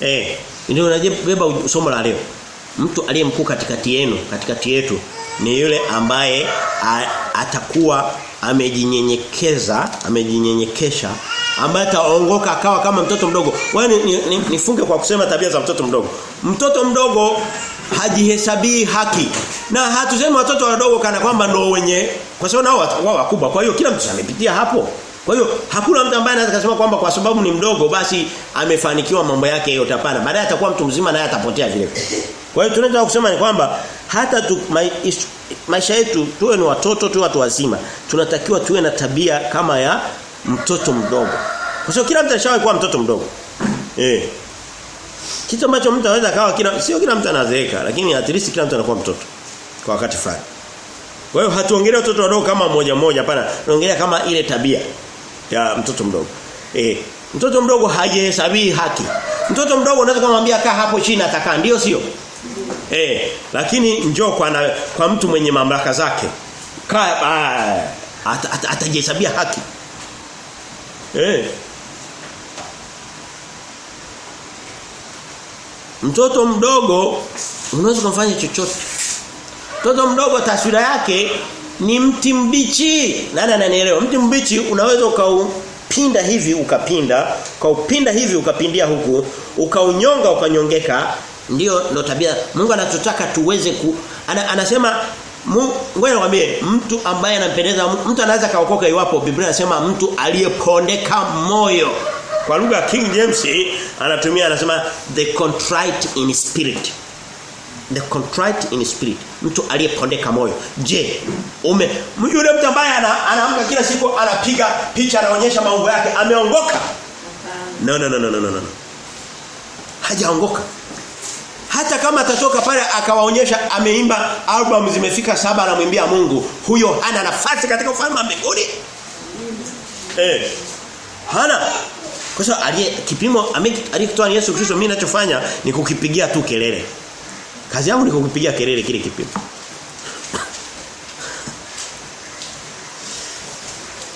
S1: Eh, ndio inabeba somo la leo. Mtu aliye mkuu katikati yenu, katikati yetu ni yule ambaye a, atakuwa amejinyenyekeza, amejinyenyekesha ambaye ataongoka akawa kama mtoto mdogo. Wewe nifunge ni, ni kwa kusema tabia za mtoto mdogo. Mtoto mdogo hajihesabii haki. Na hatusemi watoto wadogo kana kwamba ndio wenye kwa sababu nao wao wakubwa. Kwa hiyo kila mtu amepitia hapo. Kwa hiyo hakuna mtu ambaye anaweza kusema kwamba kwa sababu ni mdogo basi amefanikiwa mambo yake yote hapana. Baadaye atakuwa mtu mzima naye atapotea vile. Kwa hiyo tunataka kusema ni kwamba hata tu, ma, is, maisha yetu tuwe ni watoto tu watu wazima. Tunatakiwa tuwe na tabia kama ya mtoto mdogo. Kwa sababu kila mtu anashawahi kuwa mtoto mdogo. Eh. Kitu ambacho mtu anaweza kawa kila sio kila mtu anazeeka lakini at least kila mtu anakuwa mtoto kwa wakati fulani. Kwa hiyo hatuongelee watoto wadogo kama moja moja hapana. Tunaongelea kama ile tabia ya mtoto mdogo. Eh, mtoto mdogo hajihesabii haki. Mtoto mdogo unaweza kumwambia kaa hapo chini atakaa ndio sio? Eh, lakini njoo kwa na, kwa mtu mwenye mamlaka zake. Kaa atajihesabia at, at, haki. Eh. Mtoto mdogo unaweza kumfanya chochote. Mtoto mdogo taswira yake ni mti mbichi. Nani ananielewa? Mti mbichi unaweza ukaupinda hivi ukapinda, ukaupinda hivi ukapindia huku, ukaunyonga ukanyongeka. Ndiyo ndo tabia Mungu anatutaka tuweze ku ana, anasema ngoja nikwambie mtu ambaye anampendeza mtu anaweza kaokoka iwapo Biblia inasema mtu aliyepondeka moyo. Kwa lugha ya King James anatumia anasema the contrite in spirit. The contrite in spirit. Mtu aliyepondeka moyo. Je, ume yule mtu ambaye anaamka kila siku anapiga picha anaonyesha maungo yake ameongoka? No no no no no no. Hajaongoka. Hata kama atatoka pale akawaonyesha ameimba album zimefika saba anamwimbia Mungu, huyo hana nafasi katika ufalme wa mbinguni. Eh. Hana kwa sababu aliye kipimo aliyetoa Yesu Kristo mimi ninachofanya ni kukipigia tu kelele. Kazi yangu ni kukipigia kelele kile kipimo.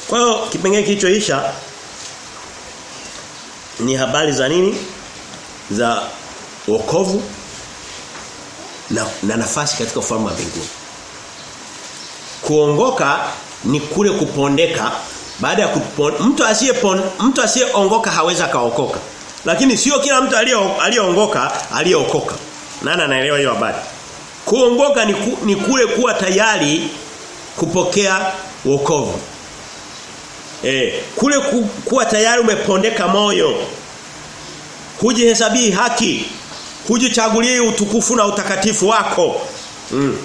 S1: Kwa hiyo kipengele kilichoisha ni habari za nini? Za wokovu na, na nafasi katika ufalme wa mbinguni. Kuongoka ni kule kupondeka baada ya kupon, mtu asiye mtu asiyeongoka haweza kaokoka. Lakini sio kila mtu aliyeongoka aliyeokoka. Nani anaelewa hiyo habari? Kuongoka ni, ku, ni kule kuwa tayari kupokea wokovu. E, kule ku, kuwa tayari umepondeka moyo. Hujihesabii haki. Hujichagulie utukufu na utakatifu wako. Mm.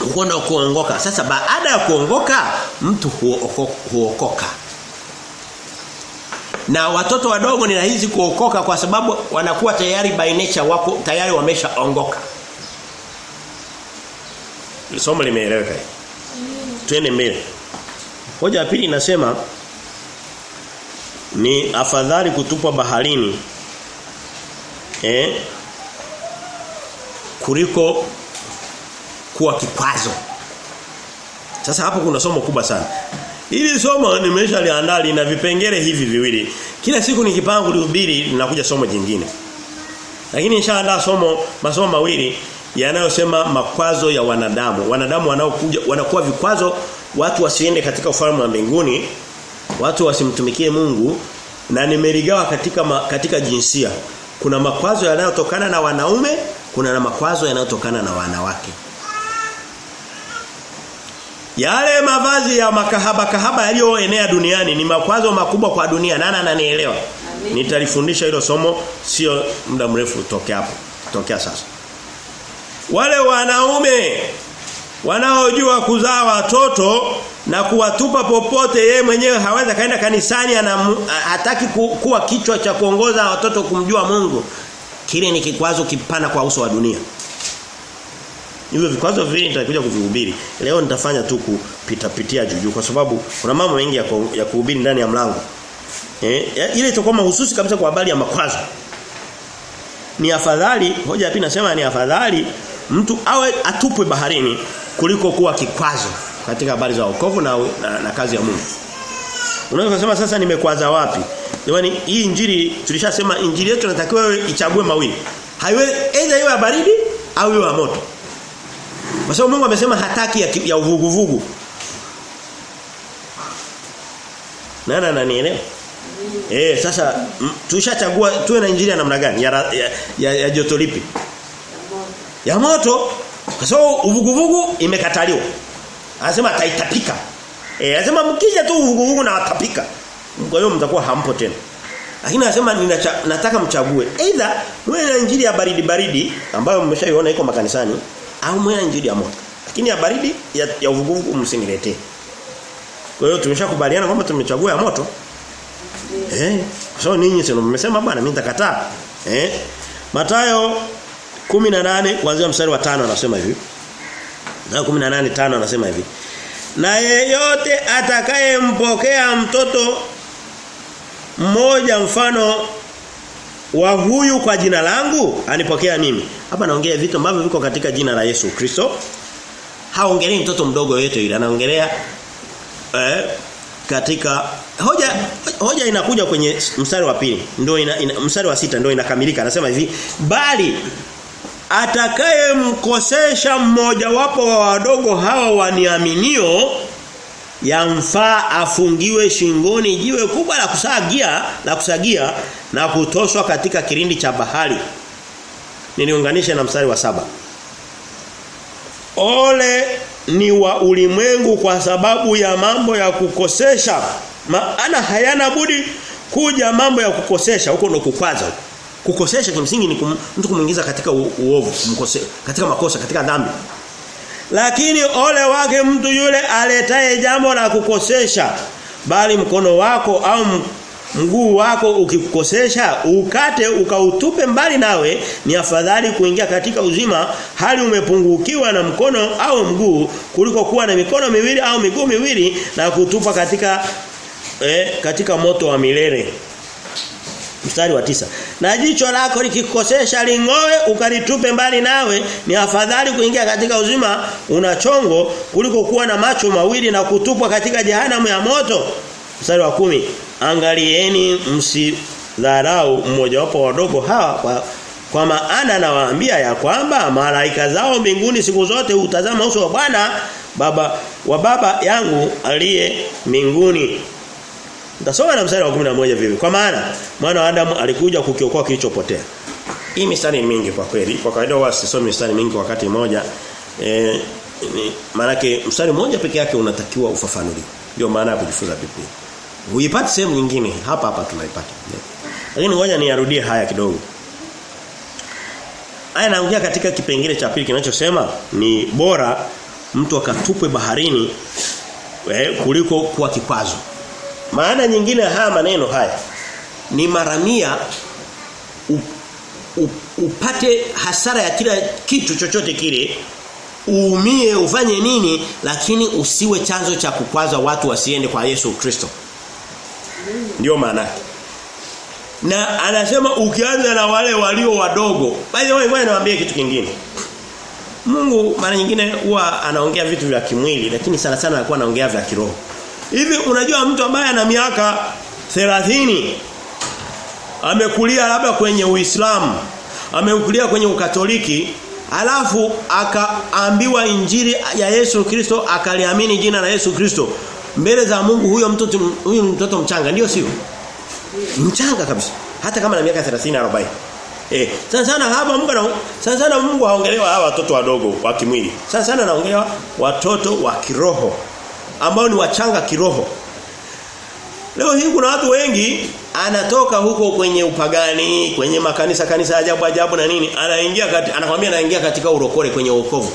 S1: Ukwenda kuongoka. Sasa baada ya kuongoka mtu huokoka. Na watoto wadogo ni rahisi kuokoka kwa sababu wanakuwa tayari by nature wako tayari wameshaongoka. Somo limeeleweka. Twende mbele. Hoja ya pili inasema ni afadhali kutupwa baharini eh kuliko kuwa kikwazo. Sasa hapo kuna somo kubwa sana. ili somo nimeshaliandaa lina vipengele hivi viwili. Kila siku nikipanga kuhubiri linakuja somo jingine. Lakini nishaandaa somo masomo mawili yanayosema makwazo ya wanadamu. Wanadamu wanaokuja wanakuwa vikwazo watu wasiende katika ufalme wa mbinguni, watu wasimtumikie Mungu na nimeligawa katika ma, katika jinsia. Kuna makwazo yanayotokana na wanaume, kuna na makwazo yanayotokana na wanawake. Yale mavazi ya makahaba kahaba yaliyoenea duniani ni makwazo makubwa kwa dunia. Nana ananielewa? Nitalifundisha hilo somo sio muda mrefu tokea hapo. Tokea sasa. Wale wanaume wanaojua kuzaa watoto na kuwatupa popote yeye mwenyewe hawezi kaenda kanisani ana hataki ku, kuwa kichwa cha kuongoza watoto kumjua Mungu. Kile ni kikwazo kipana kwa uso wa dunia. Hivyo vikwazo vingi nitakuja kuvihubiri. Leo nitafanya tu kupita pitia juju kwa sababu kuna mambo mengi ya, ya kuhubiri ndani ya mlango. Eh ile itakuwa mahususi kabisa kwa habari ya makwazo. Ni afadhali hoja ya pili nasema ni afadhali mtu awe atupwe baharini kuliko kuwa kikwazo katika habari za wokovu na, na, na kazi ya Mungu. Unaweza kusema sasa nimekwaza wapi? Jamani hii injili tulishasema injili yetu inatakiwa ichague mawili. Haiwe aidha iwe ya baridi au iwe ya moto. Kwa sababu Mungu amesema hataki ya, ya uvuguvugu. Nana nanielewa? Eh sasa tushachagua tuwe na injili ya namna gani? Ya, ya, ya, ya joto lipi? Ya moto. Ya moto. Kwa sababu uvuguvugu imekataliwa. Anasema ataitapika. Eh anasema mkija tu uvuguvugu na watapika. Kwa hiyo mtakuwa hampo tena. Lakini anasema nataka mchague either mwe na injili ya baridi baridi ambayo mmeshaiona iko makanisani au mwe na injili ya moto. Lakini ya baridi ya, ya uvuguvugu msiniletee. Kwa hiyo tumeshakubaliana kwamba tumechagua ya moto. Eh, so ninyi sio mmesema bwana mimi nitakataa. Eh? Mathayo 18 kuanzia mstari wa 5 anasema hivi. Na 18:5 anasema hivi. Na yeyote atakayempokea mtoto mmoja mfano wa huyu kwa jina langu anipokea mimi. Hapa naongea vitu ambavyo viko katika jina la Yesu Kristo. Haongelei mtoto mdogo yote yule, anaongelea eh, katika hoja hoja inakuja kwenye mstari wa pili ndio ina, ina, mstari wa sita ndio inakamilika anasema hivi bali atakayemkosesha mmoja wapo wa wadogo hawa waniaminio yamfaa afungiwe shingoni jiwe kubwa la kusagia la kusagia na kutoshwa katika kirindi cha bahari. Niliunganishe na mstari wa saba. Ole ni wa ulimwengu kwa sababu ya mambo ya kukosesha. Maana hayana budi kuja mambo ya kukosesha. Huko ndo kukwaza kukosesha kimsingi ni kum, mtu kumuingiza katika uovu katika makosa katika dhambi. Lakini ole wake mtu yule aletaye jambo la kukosesha bali mkono wako au mguu wako ukikukosesha ukate ukautupe mbali nawe ni afadhali kuingia katika uzima hali umepungukiwa na mkono au mguu kuliko kuwa na mikono miwili au miguu miwili na kutupa katika eh, katika moto wa milele mstari wa tisa. Na jicho lako likikosesha lingoe ukalitupe mbali nawe ni afadhali kuingia katika uzima una chongo kuliko kuwa na macho mawili na kutupwa katika jehanamu ya moto. Mstari wa kumi. Angalieni msidharau mmoja wapo wadogo hawa kwa, kwa maana nawaambia ya kwamba malaika zao mbinguni siku zote hutazama uso wa Bwana baba wa baba yangu aliye mbinguni Nitasoma na mstari wa 11 vipi. Kwa maana mwana wa Adamu alikuja kukiokoa kilichopotea. Hii mistari mingi kwa kweli. Kwa kawaida huwa sisomi mistari mingi wakati mmoja. Eh maana mstari mmoja peke yake unatakiwa ufafanuliwe. Ndio maana ya kujifunza Biblia. Huipati sehemu nyingine, hapa hapa tunaipata. Lakini ngoja niarudie haya kidogo. Haya naongea katika kipengele cha pili kinachosema ni bora mtu akatupwe baharini eh, kuliko kuwa kikwazo. Maana nyingine haya maneno haya ni maramia upate hasara ya kila kitu chochote kile uumie ufanye nini lakini usiwe chanzo cha kukwaza watu wasiende kwa Yesu Kristo. Ndio maana. Na anasema ukianza na wale walio wadogo. By the way, niwaambie kitu kingine. Mungu mara nyingine huwa anaongea vitu vya kimwili lakini sana sana anakuwa anaongea vya kiroho. Hivi unajua mtu ambaye ana miaka 30 amekulia labda kwenye Uislamu, amekulia kwenye Ukatoliki, alafu akaambiwa injili ya Yesu Kristo akaliamini jina la Yesu Kristo. Mbele za Mungu huyo mtoto huyo mtoto mchanga ndio sio? Mchanga kabisa. Hata kama na miaka 30 40. Eh, sana sana hapa Mungu na sana sana Mungu haongelewa hawa watoto wadogo wa kimwili. Sana sana anaongelewa watoto wa kiroho ambao ni wachanga kiroho. Leo hii kuna watu wengi anatoka huko kwenye upagani, kwenye makanisa kanisa ajabu ajabu na nini, anaingia kati, anakwambia anaingia katika urokore kwenye wokovu.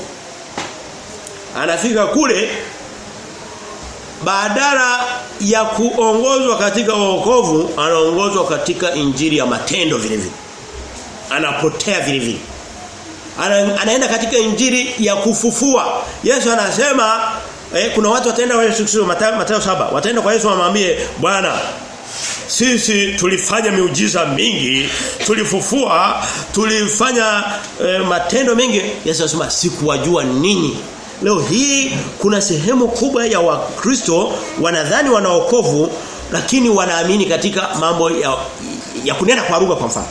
S1: Anafika kule badala ya kuongozwa katika wokovu anaongozwa katika injili ya matendo vile vile. Anapotea vile vile. Ana, anaenda katika injili ya kufufua. Yesu anasema eh, kuna watu wataenda kwa Yesu Kristo Mathayo, saba wataenda kwa Yesu wamwambie Bwana sisi tulifanya miujiza mingi, tulifufua, tulifanya eh, matendo mengi. Yesu anasema sikuwajua ninyi. Leo hii kuna sehemu kubwa ya Wakristo wanadhani wanaokovu lakini wanaamini katika mambo ya, ya kunena kwa lugha kwa mfano.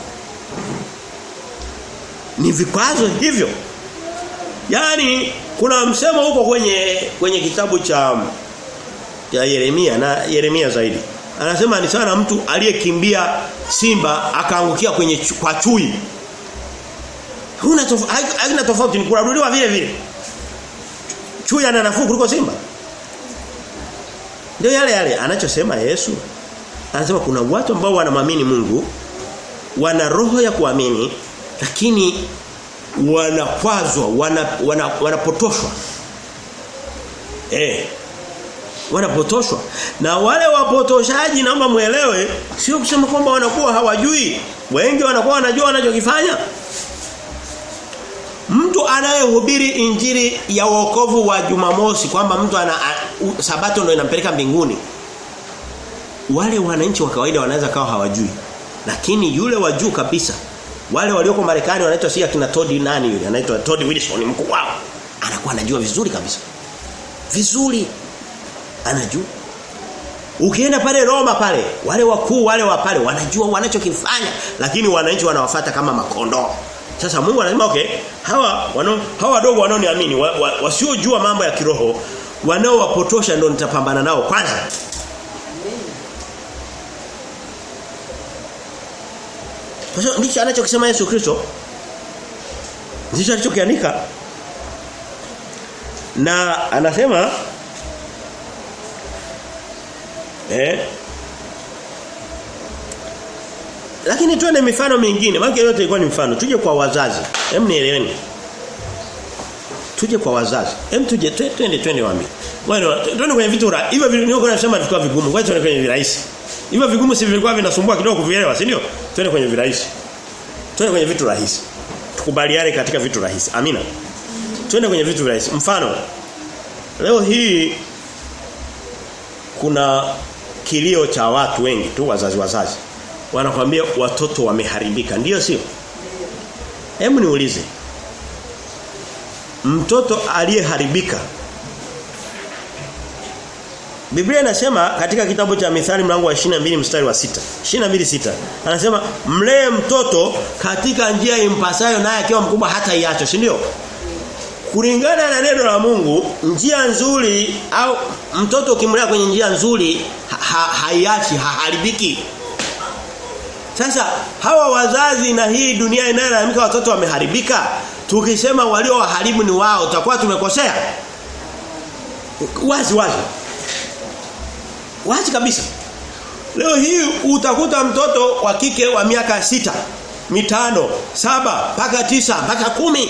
S1: Ni vikwazo hivyo. Yaani kuna msemo huko kwenye kwenye kitabu cha ya Yeremia na Yeremia zaidi. Anasema ni sana mtu aliyekimbia simba akaangukia kwenye ch kwa chui. Huna tofauti haina tofauti ni kuraruliwa vile vile. Chui ana nafuu kuliko simba. Ndio yale yale anachosema Yesu. Anasema kuna watu ambao wanamwamini Mungu wana roho ya kuamini lakini wanakwazwa wana, wana, wanapotoshwa. Eh wanapotoshwa. Na wale wapotoshaji naomba muelewe sio kusema kwamba wanakuwa hawajui. Wengi wanakuwa wanajua wanachokifanya. Mtu anayehubiri injili ya wokovu wa Jumamosi kwamba mtu ana uh, sabato ndio inampeleka mbinguni. Wale wananchi wa kawaida wanaweza kawa hawajui. Lakini yule wa juu kabisa wale walioko Marekani wanaitwa si akina Todd nani yule anaitwa Todd Wilson mkuu wao. Anakuwa anajua vizuri kabisa. Vizuri. Anajua. Ukienda pale Roma pale wale wakuu wale wa pale wanajua wanachokifanya lakini wananchi wanawafata kama makondoo. Sasa Mungu anasema okay hawa wano, hawa wadogo wanaoniamini wa, wa, wasiojua mambo ya kiroho wanaowapotosha ndio nitapambana nao. Kwanza Kwa hiyo ndicho anachokisema Yesu Kristo. Ndicho alichokiandika. Na anasema eh Lakini tuone mifano mingine. Maana yote ilikuwa ni mfano. Tuje kwa wazazi. Hem nieleweni. Tuje kwa wazazi. Hem tuje twende twende waambie. Bueno, ndio kwenye vitu ra. Hivyo nilikuwa nasema vitu vigumu. Ngoja tuone kwenye virahisi. Hivyo vigumu si vilikuwa vinasumbua kidogo kuvielewa, si ndio? Twende kwenye virahisi. Twende kwenye vitu rahisi. Tukubaliane katika vitu rahisi. Amina. Twende kwenye vitu rahisi. Mfano leo hii kuna kilio cha watu wengi tu wazazi wazazi. Wanakwambia watoto wameharibika. ndio sio? Hebu niulize. Mtoto aliyeharibika Biblia inasema katika kitabu cha Mithali mlango wa 22 mstari wa 6. 22 sita Anasema mlee mtoto katika njia impasayo naye akiwa mkubwa hata iacho, si ndio? Kulingana na neno la Mungu, njia nzuri au mtoto ukimlea kwenye njia nzuri ha, haiachi, haharibiki. Sasa hawa wazazi na hii dunia inayolalamika watoto wameharibika, tukisema walio waharibu ni wao, tutakuwa tumekosea. Wazi wazi. Wazi kabisa. Leo hii utakuta mtoto wa kike wa miaka sita, mitano, saba, mpaka tisa, mpaka kumi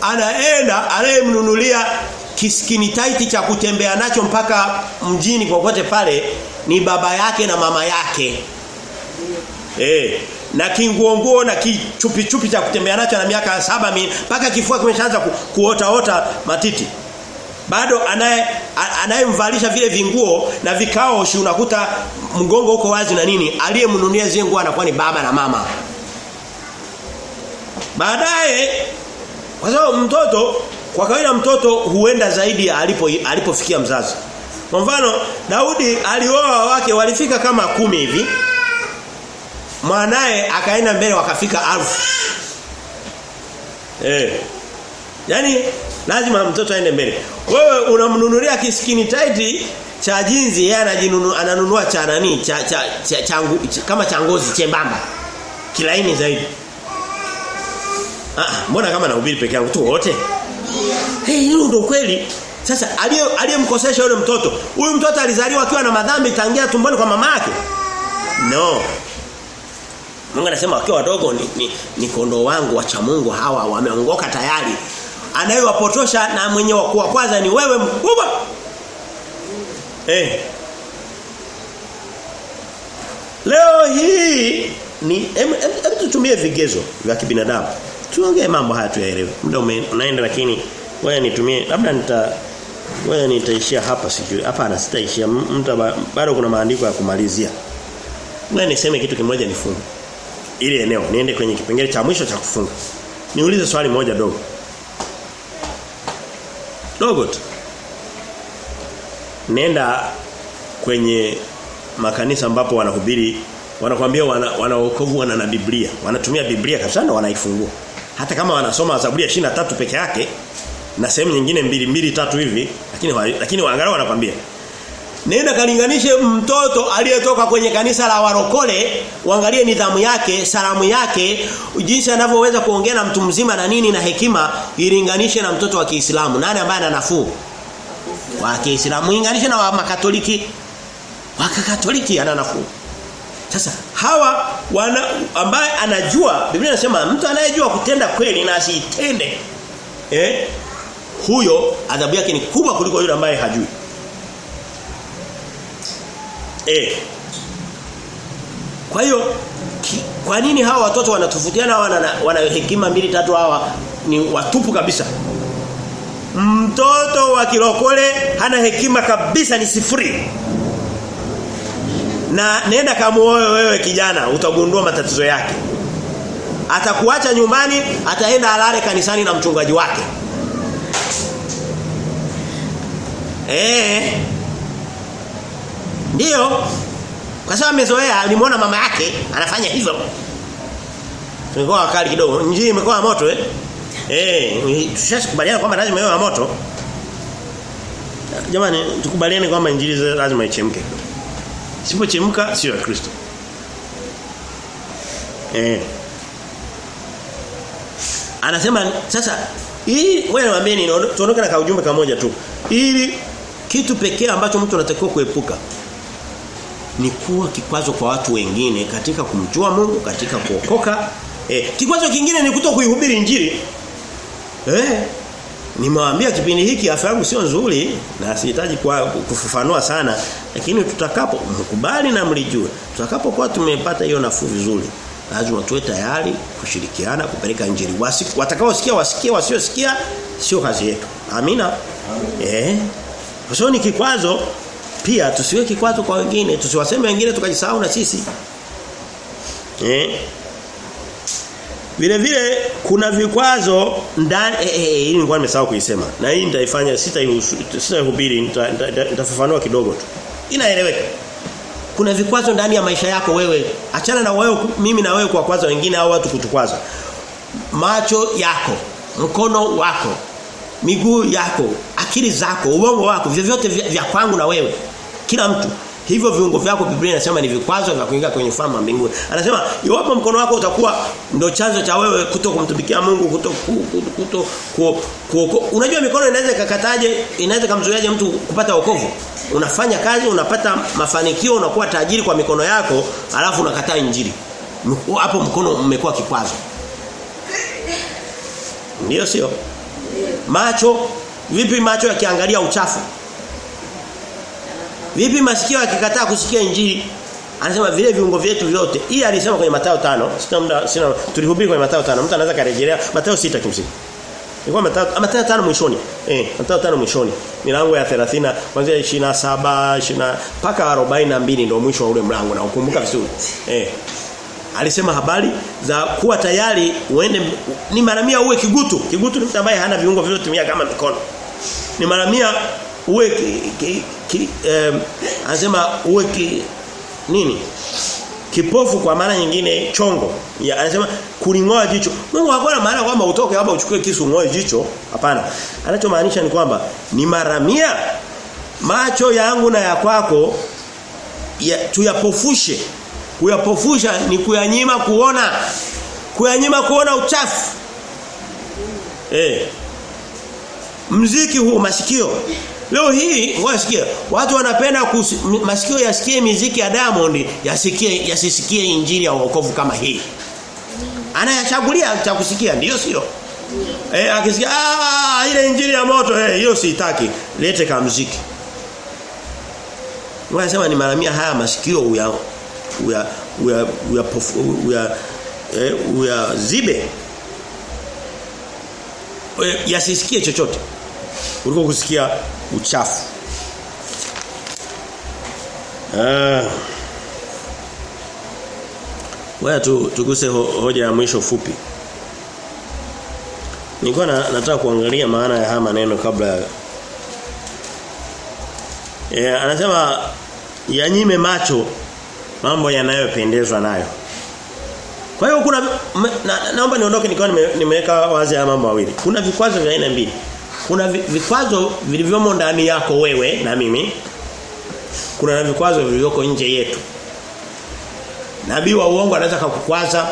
S1: anaenda anayemnunulia kiskini taiti cha kutembea nacho mpaka mjini popote pale ni baba yake na mama yake. Eh, na kinguonguo na kichupi chupi cha kutembea nacho na miaka saba mpaka kifua kimeshaanza ku, kuota ota matiti bado anaye anayemvalisha vile vinguo na vikaoshi unakuta mgongo uko wazi na nini aliyemnunulia zile nguo anakuwa ni baba na mama. Baadaye kwa sababu mtoto kwa kawaida mtoto huenda zaidi alipo alipofikia mzazi. Kwa mfano Daudi alioa wake walifika kama kumi hivi. Mwanae akaenda mbele wakafika alfu. Eh yani lazima mtoto aende mbele. Wewe unamnunulia kiskini tight cha jinzi yeye anajinunua ananunua cha nani cha cha, cha, cha, cha kama cha ngozi chembamba. Kilaini zaidi. Ah, mbona kama nahubiri peke yangu tu wote? Hey, hilo ndio kweli. Sasa aliyemkosesha yule mtoto, huyu mtoto alizaliwa akiwa na madhambi tangia tumboni kwa mama yake. No. Mungu anasema wakiwa wadogo ni, ni, ni kondoo wangu wacha Mungu hawa wameongoka tayari anayewapotosha na mwenye wa kwanza ni wewe mkubwa. Eh. Leo hii ni hebu tutumie vigezo vya kibinadamu. Tuongee mambo haya tuyaelewe. Muda unaenda lakini wewe nitumie labda nita wewe nitaishia hapa sijui. Hapana sitaishia. Mtu bado kuna maandiko ya kumalizia. Wewe niseme kitu kimoja nifunge. Ile eneo niende kwenye kipengele cha mwisho cha kufunga. Niulize swali moja dogo. Dogo tu. Nenda kwenye makanisa ambapo wanahubiri wanakuambia wana, wana wana na Biblia. Wanatumia Biblia kabisa na wanaifungua. Hata kama wanasoma Zaburi ya 23 peke yake na sehemu nyingine mbili mbili tatu hivi lakini lakini waangalau wanakwambia Nenda kalinganishe mtoto aliyetoka kwenye kanisa la warokole, uangalie nidhamu yake, salamu yake, jinsi anavyoweza kuongea na mtu mzima na nini na hekima, ilinganishe na mtoto wa Kiislamu. Nani ambaye ana nafuu? Wa Kiislamu inganishe na wa Makatoliki. Wa Katoliki ana nafuu. Sasa hawa wana ambaye anajua Biblia inasema mtu anayejua kutenda kweli na asitende eh huyo adhabu yake ni kubwa kuliko yule ambaye hajui. Eh. Kwa hiyo kwa nini hawa watoto wanatofutiana wana, wana hekima mbili tatu hawa ni watupu kabisa? Mtoto wa kilokole hana hekima kabisa ni sifuri. Na nenda kamuoe wewe kijana utagundua matatizo yake. Atakuacha nyumbani, ataenda alale kanisani na mchungaji wake. Eh. Ndio. Kwa sababu amezoea alimuona mama yake anafanya hivyo. Tumekuwa wakali kidogo. Njii imekuwa moto eh. Eh, tushakubaliana kwamba lazima iwe moto. Jamani, tukubaliane kwamba injili lazima ichemke. Isipochemka sio Kristo. Eh. Anasema sasa hii wewe niwaambieni tuondoke na kaujumbe kamoja tu. Ili kitu pekee ambacho mtu anatakiwa kuepuka ni kuwa kikwazo kwa watu wengine katika kumjua Mungu, katika kuokoka. Eh, kikwazo kingine ni kuto kuihubiri injili. Eh, nimewaambia kipindi hiki afya yangu sio nzuri na sihitaji kufafanua sana lakini tutakapo mkubali na mlijue tutakapokuwa tumepata hiyo nafuu vizuri lazima tuwe tayari kushirikiana kupeleka injili. Watakaosikia wasikie wasiosikia sio kazi yetu. Amina. Eh kwa sababu ni kikwazo pia tusiwe kikwazo kwa wengine tusiwaseme wengine tukajisahau na sisi. Eh? Vile vile kuna vikwazo ndani eh, eh, hii nilikuwa nimesahau kuisema. Na hii nitaifanya sitaihubiri nitafafanua nita kidogo tu. Inaeleweka. Kuna vikwazo ndani ya maisha yako wewe. Achana na wewe mimi na wewe kwa kwazo wengine au watu kutukwaza. Macho yako mkono wako miguu yako akili zako ubongo wako vyovyote vya, vya kwangu na wewe kila mtu hivyo viungo vyako Biblia inasema ni vikwazo vya kuingia kwenye ufalme wa mbinguni. Anasema iwapo mkono wako utakuwa ndio chanzo cha wewe kuto kumtumikia Mungu kuto kuto, kuto ku, ku, ku, unajua mikono inaweza ikakataje inaweza kumzuiaje mtu kupata wokovu. Unafanya kazi unapata mafanikio unakuwa tajiri kwa mikono yako alafu unakataa injili. Hapo mkono umekuwa kikwazo. Ndio sio? Macho vipi macho yakiangalia uchafu? Vipi masikio akikataa kusikia injili? Anasema vile viungo vyetu vyote. Hii alisema kwenye Mathayo 5. Sina muda sina tulihubiri kwenye Mathayo 5. Mtu anaweza karejelea Mathayo 6 kimsingi. Ilikuwa Mathayo Mathayo 5 mwishoni. Eh, Mathayo 5 mwishoni. Milango ya 30 kuanzia 27, 20 mpaka 42 ndio mwisho wa ule mlango na ukumbuka vizuri. Eh. Alisema habari za kuwa tayari uende ni maramia uwe kigutu. Kigutu ni mtu ambaye hana viungo vyote kama mikono. Ni mara mia uwe ki, ki, ki, eh, anasema uwe ki, nini? Kipofu kwa maana nyingine chongo. Ya anasema kulingoa jicho. Mungu hakuna maana kwamba utoke hapa uchukue kisu ngoe jicho. Hapana. Anachomaanisha ni kwamba ni maramia macho yangu na ya kwako ya, tuyapofushe. Kuyapofusha ni kuyanyima kuona. Kuyanyima kuona uchafu. Eh. Mziki huu masikio Leo hii wasikia watu wanapenda masikio yasikie miziki ya Diamond yasikie yasisikie injili ya wokovu kama hii. Anayachagulia cha kusikia ndio sio? Eh akisikia ah ile injili ya moto eh hiyo siitaki. Lete kama muziki. Wanasema ni maramia haya masikio uya uya uya uya, pofu, uya, eh, uya zibe yasisikie chochote kuliko kusikia uchafu ah Wewe tu tuguse ho, hoja ya mwisho fupi. Nilikuwa na, nataka kuangalia maana ya haya maneno kabla ya E, anasema yanyime macho mambo yanayopendezwa nayo. Kwa hiyo kuna na, naomba niondoke nikiwa nimeweka wazi haya mambo mawili. Kuna vikwazo vya aina mbili. Kuna vikwazo vilivyomo ndani yako wewe na mimi. Kuna na vikwazo vilivyoko nje yetu. Nabii wa uongo anaweza kukukwaza.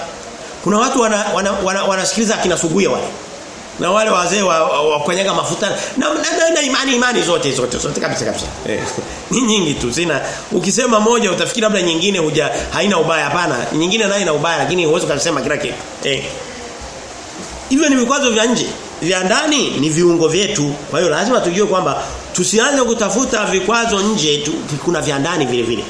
S1: Kuna watu wanasikiliza wana, wana, wana, wana akina wale. Na wale wazee wa, wa, wa kwenyaga mafuta na, na, na imani imani zote zote zote kabisa kabisa. Eh. Ni nyingi tu sina ukisema moja utafikiri labda nyingine huja haina ubaya hapana. Nyingine nayo ina ubaya lakini huwezi kusema kila kitu. Eh. Hivyo ni vikwazo vya nje. Vya ndani ni viungo vyetu. Kwa hiyo lazima tujue kwamba tusianze kutafuta vikwazo nje tu, kuna vya ndani vile vile.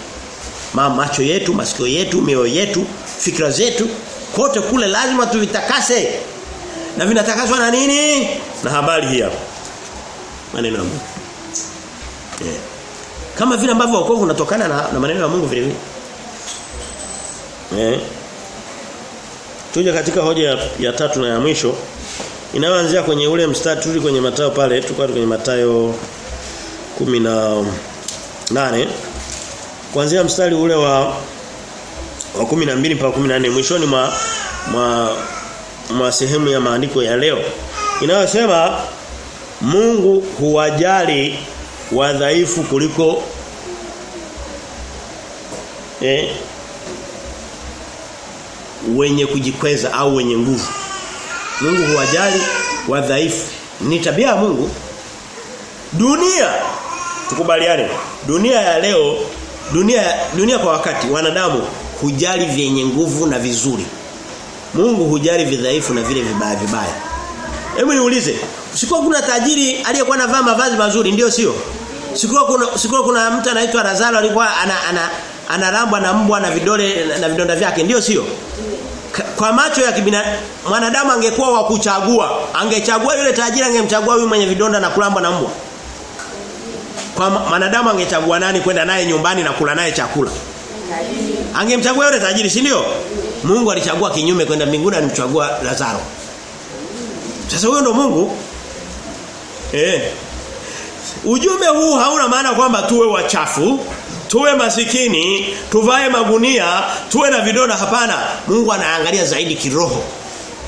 S1: Ma, macho yetu, masikio yetu, mioyo yetu, fikra zetu, kote kule lazima tuvitakase. Na vinatakaswa na nini? Na habari hii hapa. Maneno ya Mungu. Yeah. Kama vile ambavyo wokovu unatokana na, na maneno ya Mungu vile vile. Yeah. Tuje katika hoja ya, ya tatu na ya mwisho inayoanzia kwenye ule mstari tuli kwenye Matayo pale tulikuwa kwenye Matayo 18 kuanzia mstari ule wa wa 12 mpaka 14 mwishoni mwa mwa, mwa sehemu ya maandiko ya leo inayosema Mungu huwajali wadhaifu kuliko eh wenye kujikweza au wenye nguvu. Mungu huwajali wadhaifu. Ni tabia ya Mungu. Dunia tukubaliane. Dunia ya leo dunia dunia kwa wakati wanadamu hujali vyenye nguvu na vizuri. Mungu hujali vidhaifu na vile vibaya vibaya. Hebu niulize, sikuwa kuna tajiri aliyekuwa anavaa mavazi mazuri ndio sio? Sikuwa kuna sikuwa kuna mtu anaitwa Lazaro alikuwa ana ana analambwa na mbwa na vidole na vidonda vyake ndio sio? Kwa macho ya kibina mwanadamu angekuwa wa kuchagua, angechagua yule tajiri angemchagua huyu mwenye vidonda na kulamba na mbwa. Kwa mwanadamu angechagua nani kwenda naye nyumbani na kula naye chakula? Angemchagua yule tajiri, si ndio? Mungu alichagua kinyume kwenda mbinguni alimchagua Lazaro. Sasa huyo ndo Mungu. Eh. Ujumbe huu hauna maana kwamba tuwe wachafu, tuwe masikini, tuvae magunia, tuwe na vidona hapana. Mungu anaangalia zaidi kiroho.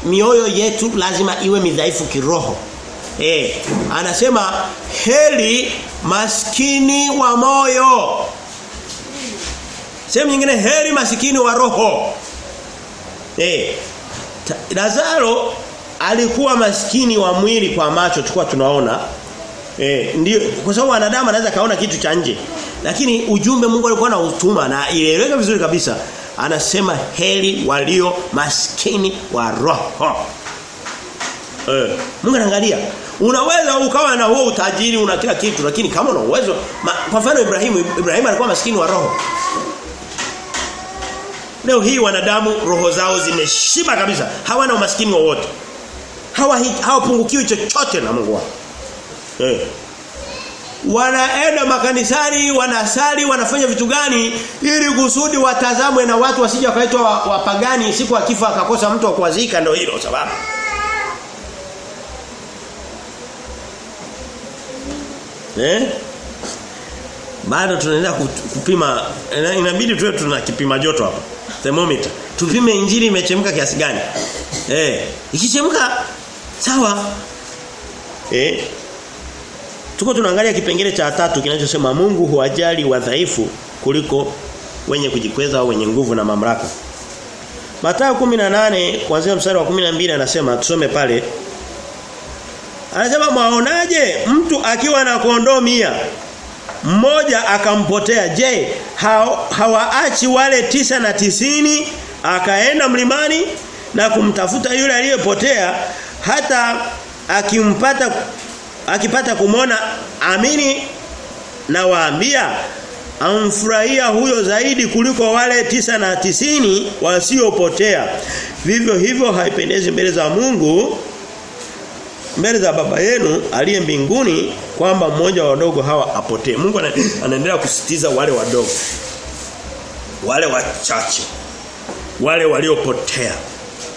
S1: Mioyo yetu lazima iwe midhaifu kiroho. Eh, anasema heli maskini wa moyo. Sehemu nyingine heli masikini wa roho. Eh. Lazaro alikuwa maskini wa mwili kwa macho tulikuwa tunaona. Eh, ndio kwa sababu wanadamu anaweza kaona kitu cha nje. Lakini ujumbe Mungu alikuwa anautuma na ieleweka vizuri kabisa. Anasema heri walio maskini wa roho. Eh, Mungu anaangalia. Unaweza ukawa na huo utajiri una kila kitu lakini kama una uwezo kwa mfano Ibrahimu Ibrahimu alikuwa maskini wa roho. Leo hii wanadamu roho zao zimeshiba kabisa. Hawana umaskini wowote. Hawa hawapungukiwi chochote na Mungu wao. Eh. Wanaenda makanisani, wanasali, wanafanya vitu gani ili kusudi watazamwe na watu wasije wakaitwa wapagani wa siku akifa akakosa mtu wa kuwazika ndio hilo sababu. Eh? Bado tunaenda kupima inabidi tuwe tuna kipima joto hapa. Thermometer. Tupime injili imechemka kiasi gani? Eh, ikichemka sawa. Eh? Tuko tunaangalia kipengele cha tatu kinachosema Mungu huwajali wadhaifu kuliko wenye kujikweza au wenye nguvu na mamlaka. Mathayo 18 kuanzia mstari wa 12 anasema tusome pale. Anasema mwaonaje mtu akiwa na kondoo mia mmoja akampotea je hawaachi wale tisa na tisini akaenda mlimani na kumtafuta yule aliyepotea hata akimpata akipata kumwona amini na waambia amfurahia huyo zaidi kuliko wale tisa na tisini wasiopotea. Vivyo hivyo haipendezi mbele za Mungu mbele za baba yenu aliye mbinguni kwamba mmoja wa wadogo hawa apotee. Mungu anaendelea kusitiza wale wadogo. Wale wachache. Wale waliopotea.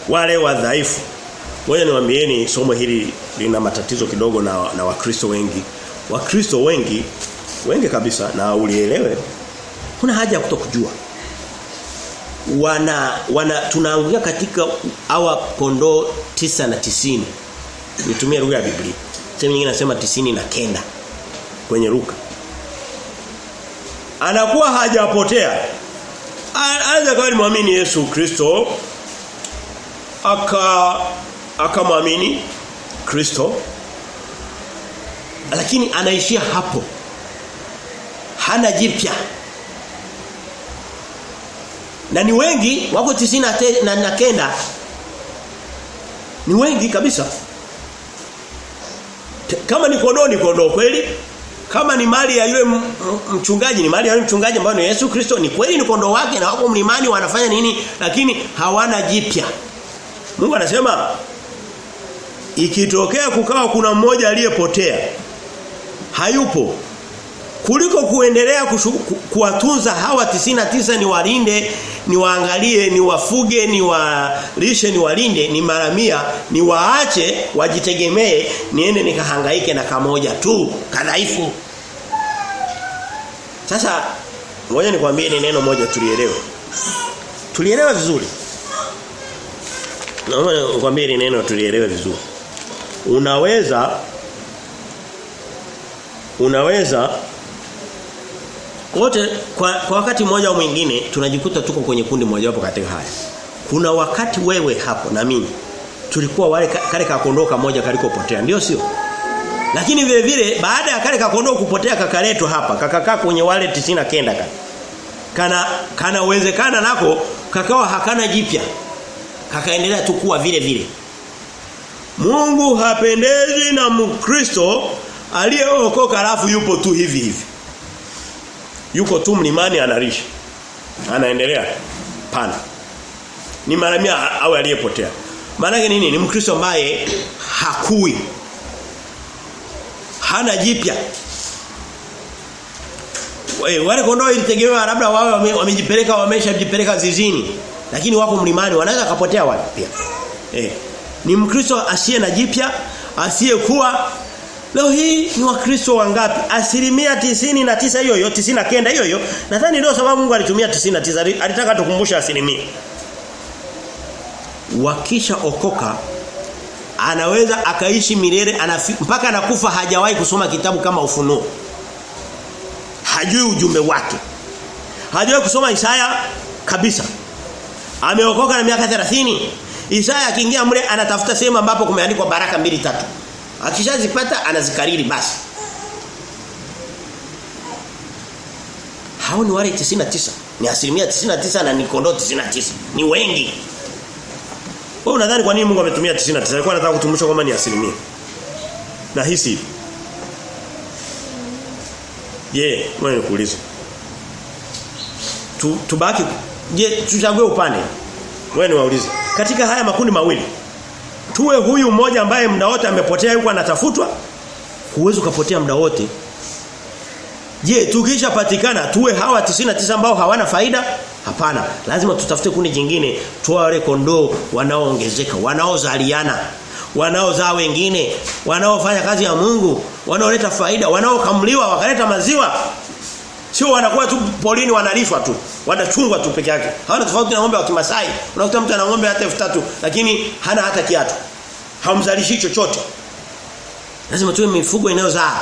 S1: Wale wadhaifu. Ngoja niwaambieni somo hili lina matatizo kidogo na na Wakristo wengi. Wakristo wengi wengi kabisa na ulielewe kuna haja ya kutokujua. Wana wana tunaangukia katika hawa kondoo tisa na tisini. Nitumie lugha ya Biblia. Sehemu nyingine nasema tisini na kenda kwenye Luka anakuwa hajapotea. Anaweza kawa ni muamini Yesu Kristo aka akamwamini Kristo. Lakini anaishia hapo. Hana jipya. Na ni wengi wako tisini na, na kenda. Ni wengi kabisa. Kama ni kondoo ni kondoo kweli. Kama ni mali ya yule mchungaji ni mali ya yule mchungaji ambaye ni Yesu Kristo ni kweli ni kondoo wake na wako mlimani wanafanya nini? Lakini hawana jipya. Mungu anasema ikitokea kukawa kuna mmoja aliyepotea hayupo. Kuliko kuendelea kushu, ku, kuwatunza hawa tisa ni walinde ni waangalie ni wafuge ni walishe ni walinde ni maramia ni waache wajitegemee niende nikahangaike na kamoja tu kadhaifu. Sasa ngoja nikwambie ni neno moja tulielewe. Tulielewe vizuri. Naomba nikwambie ni neno tulielewe vizuri unaweza unaweza wote kwa, kwa wakati mmoja au mwingine tunajikuta tuko kwenye kundi moja wapo katika haya. Kuna wakati wewe hapo na mimi tulikuwa wale kale kakondoka moja kalikopotea ndio sio? Lakini vile vile baada ya kale kakondoo kupotea kakaletwa hapa kakakaa kwenye wale 99 kenda kana kana uwezekana nako kakawa hakana jipya kakaendelea tu kuwa vile vile Mungu hapendezi na Mkristo aliyeokoka alafu yupo tu hivi hivi. Yuko tu mlimani analisha anaendelea. Pana. Ni maramia au aliyepotea. Maana nini? Ni mkristo ambaye hakui. Hana jipya. Wale kondoo ilitegemewa labda wawe wamejipeleka wameshajipeleka zizini. Lakini wako mlimani wanaweza kapotea wapi pia? Eh ni mkristo asiye na jipya asiyekuwa Leo hii ni wakristo wangapi? Asilimia tisini na tisa hiyo hiyo, tisini na kenda hiyo hiyo. Nadhani ndio sababu Mungu alitumia tisini na tisa. Alitaka tukumbusha asilimia. Wakisha okoka anaweza akaishi milele mpaka anakufa hajawahi kusoma kitabu kama ufunuo. Hajui ujumbe wake. Hajawahi kusoma Isaya kabisa. Ameokoka na miaka 30. Isaya akiingia mle anatafuta sehemu ambapo kumeandikwa baraka mbili tatu. Akishazipata anazikariri basi. Hao ni wale 99. Ni asilimia 99 na ni kondoo 99. Ni wengi. Wewe unadhani kwa nini Mungu ametumia 99? Alikuwa anataka kutumisha kwamba ni asilimia. Na hisi. Je, yeah, wewe nikuulize. Tu, tubaki je tuchague upande. Wewe niwaulize. Katika haya makundi mawili tuwe huyu mmoja ambaye muda wote amepotea yuko anatafutwa? Huwezi ukapotea muda wote. Je tukishapatikana tuwe hawa 99 ambao hawana faida? Hapana. Lazima tutafute kundi jingine tuwe wale kondoo wanaoongezeka wanaozaliana wanaozaa wengine wanaofanya kazi ya Mungu wanaoleta faida wanaokamliwa wakaleta maziwa Sio wanakuwa tu polini wanalishwa tu. Wanachungwa tu peke yake. Hawana tofauti na ng'ombe wa Kimasai. Unakuta mtu ana ng'ombe hata 3000 lakini hana hata kiatu. Hamzalishi chochote. Lazima tuwe mifugo inayozaa.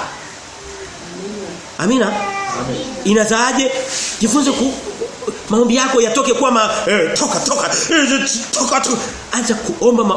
S1: Amina. Inazaaje? Jifunze ku maombi yako yatoke kuwa ma, eh, toka toka eh, toka tu anza kuomba ma,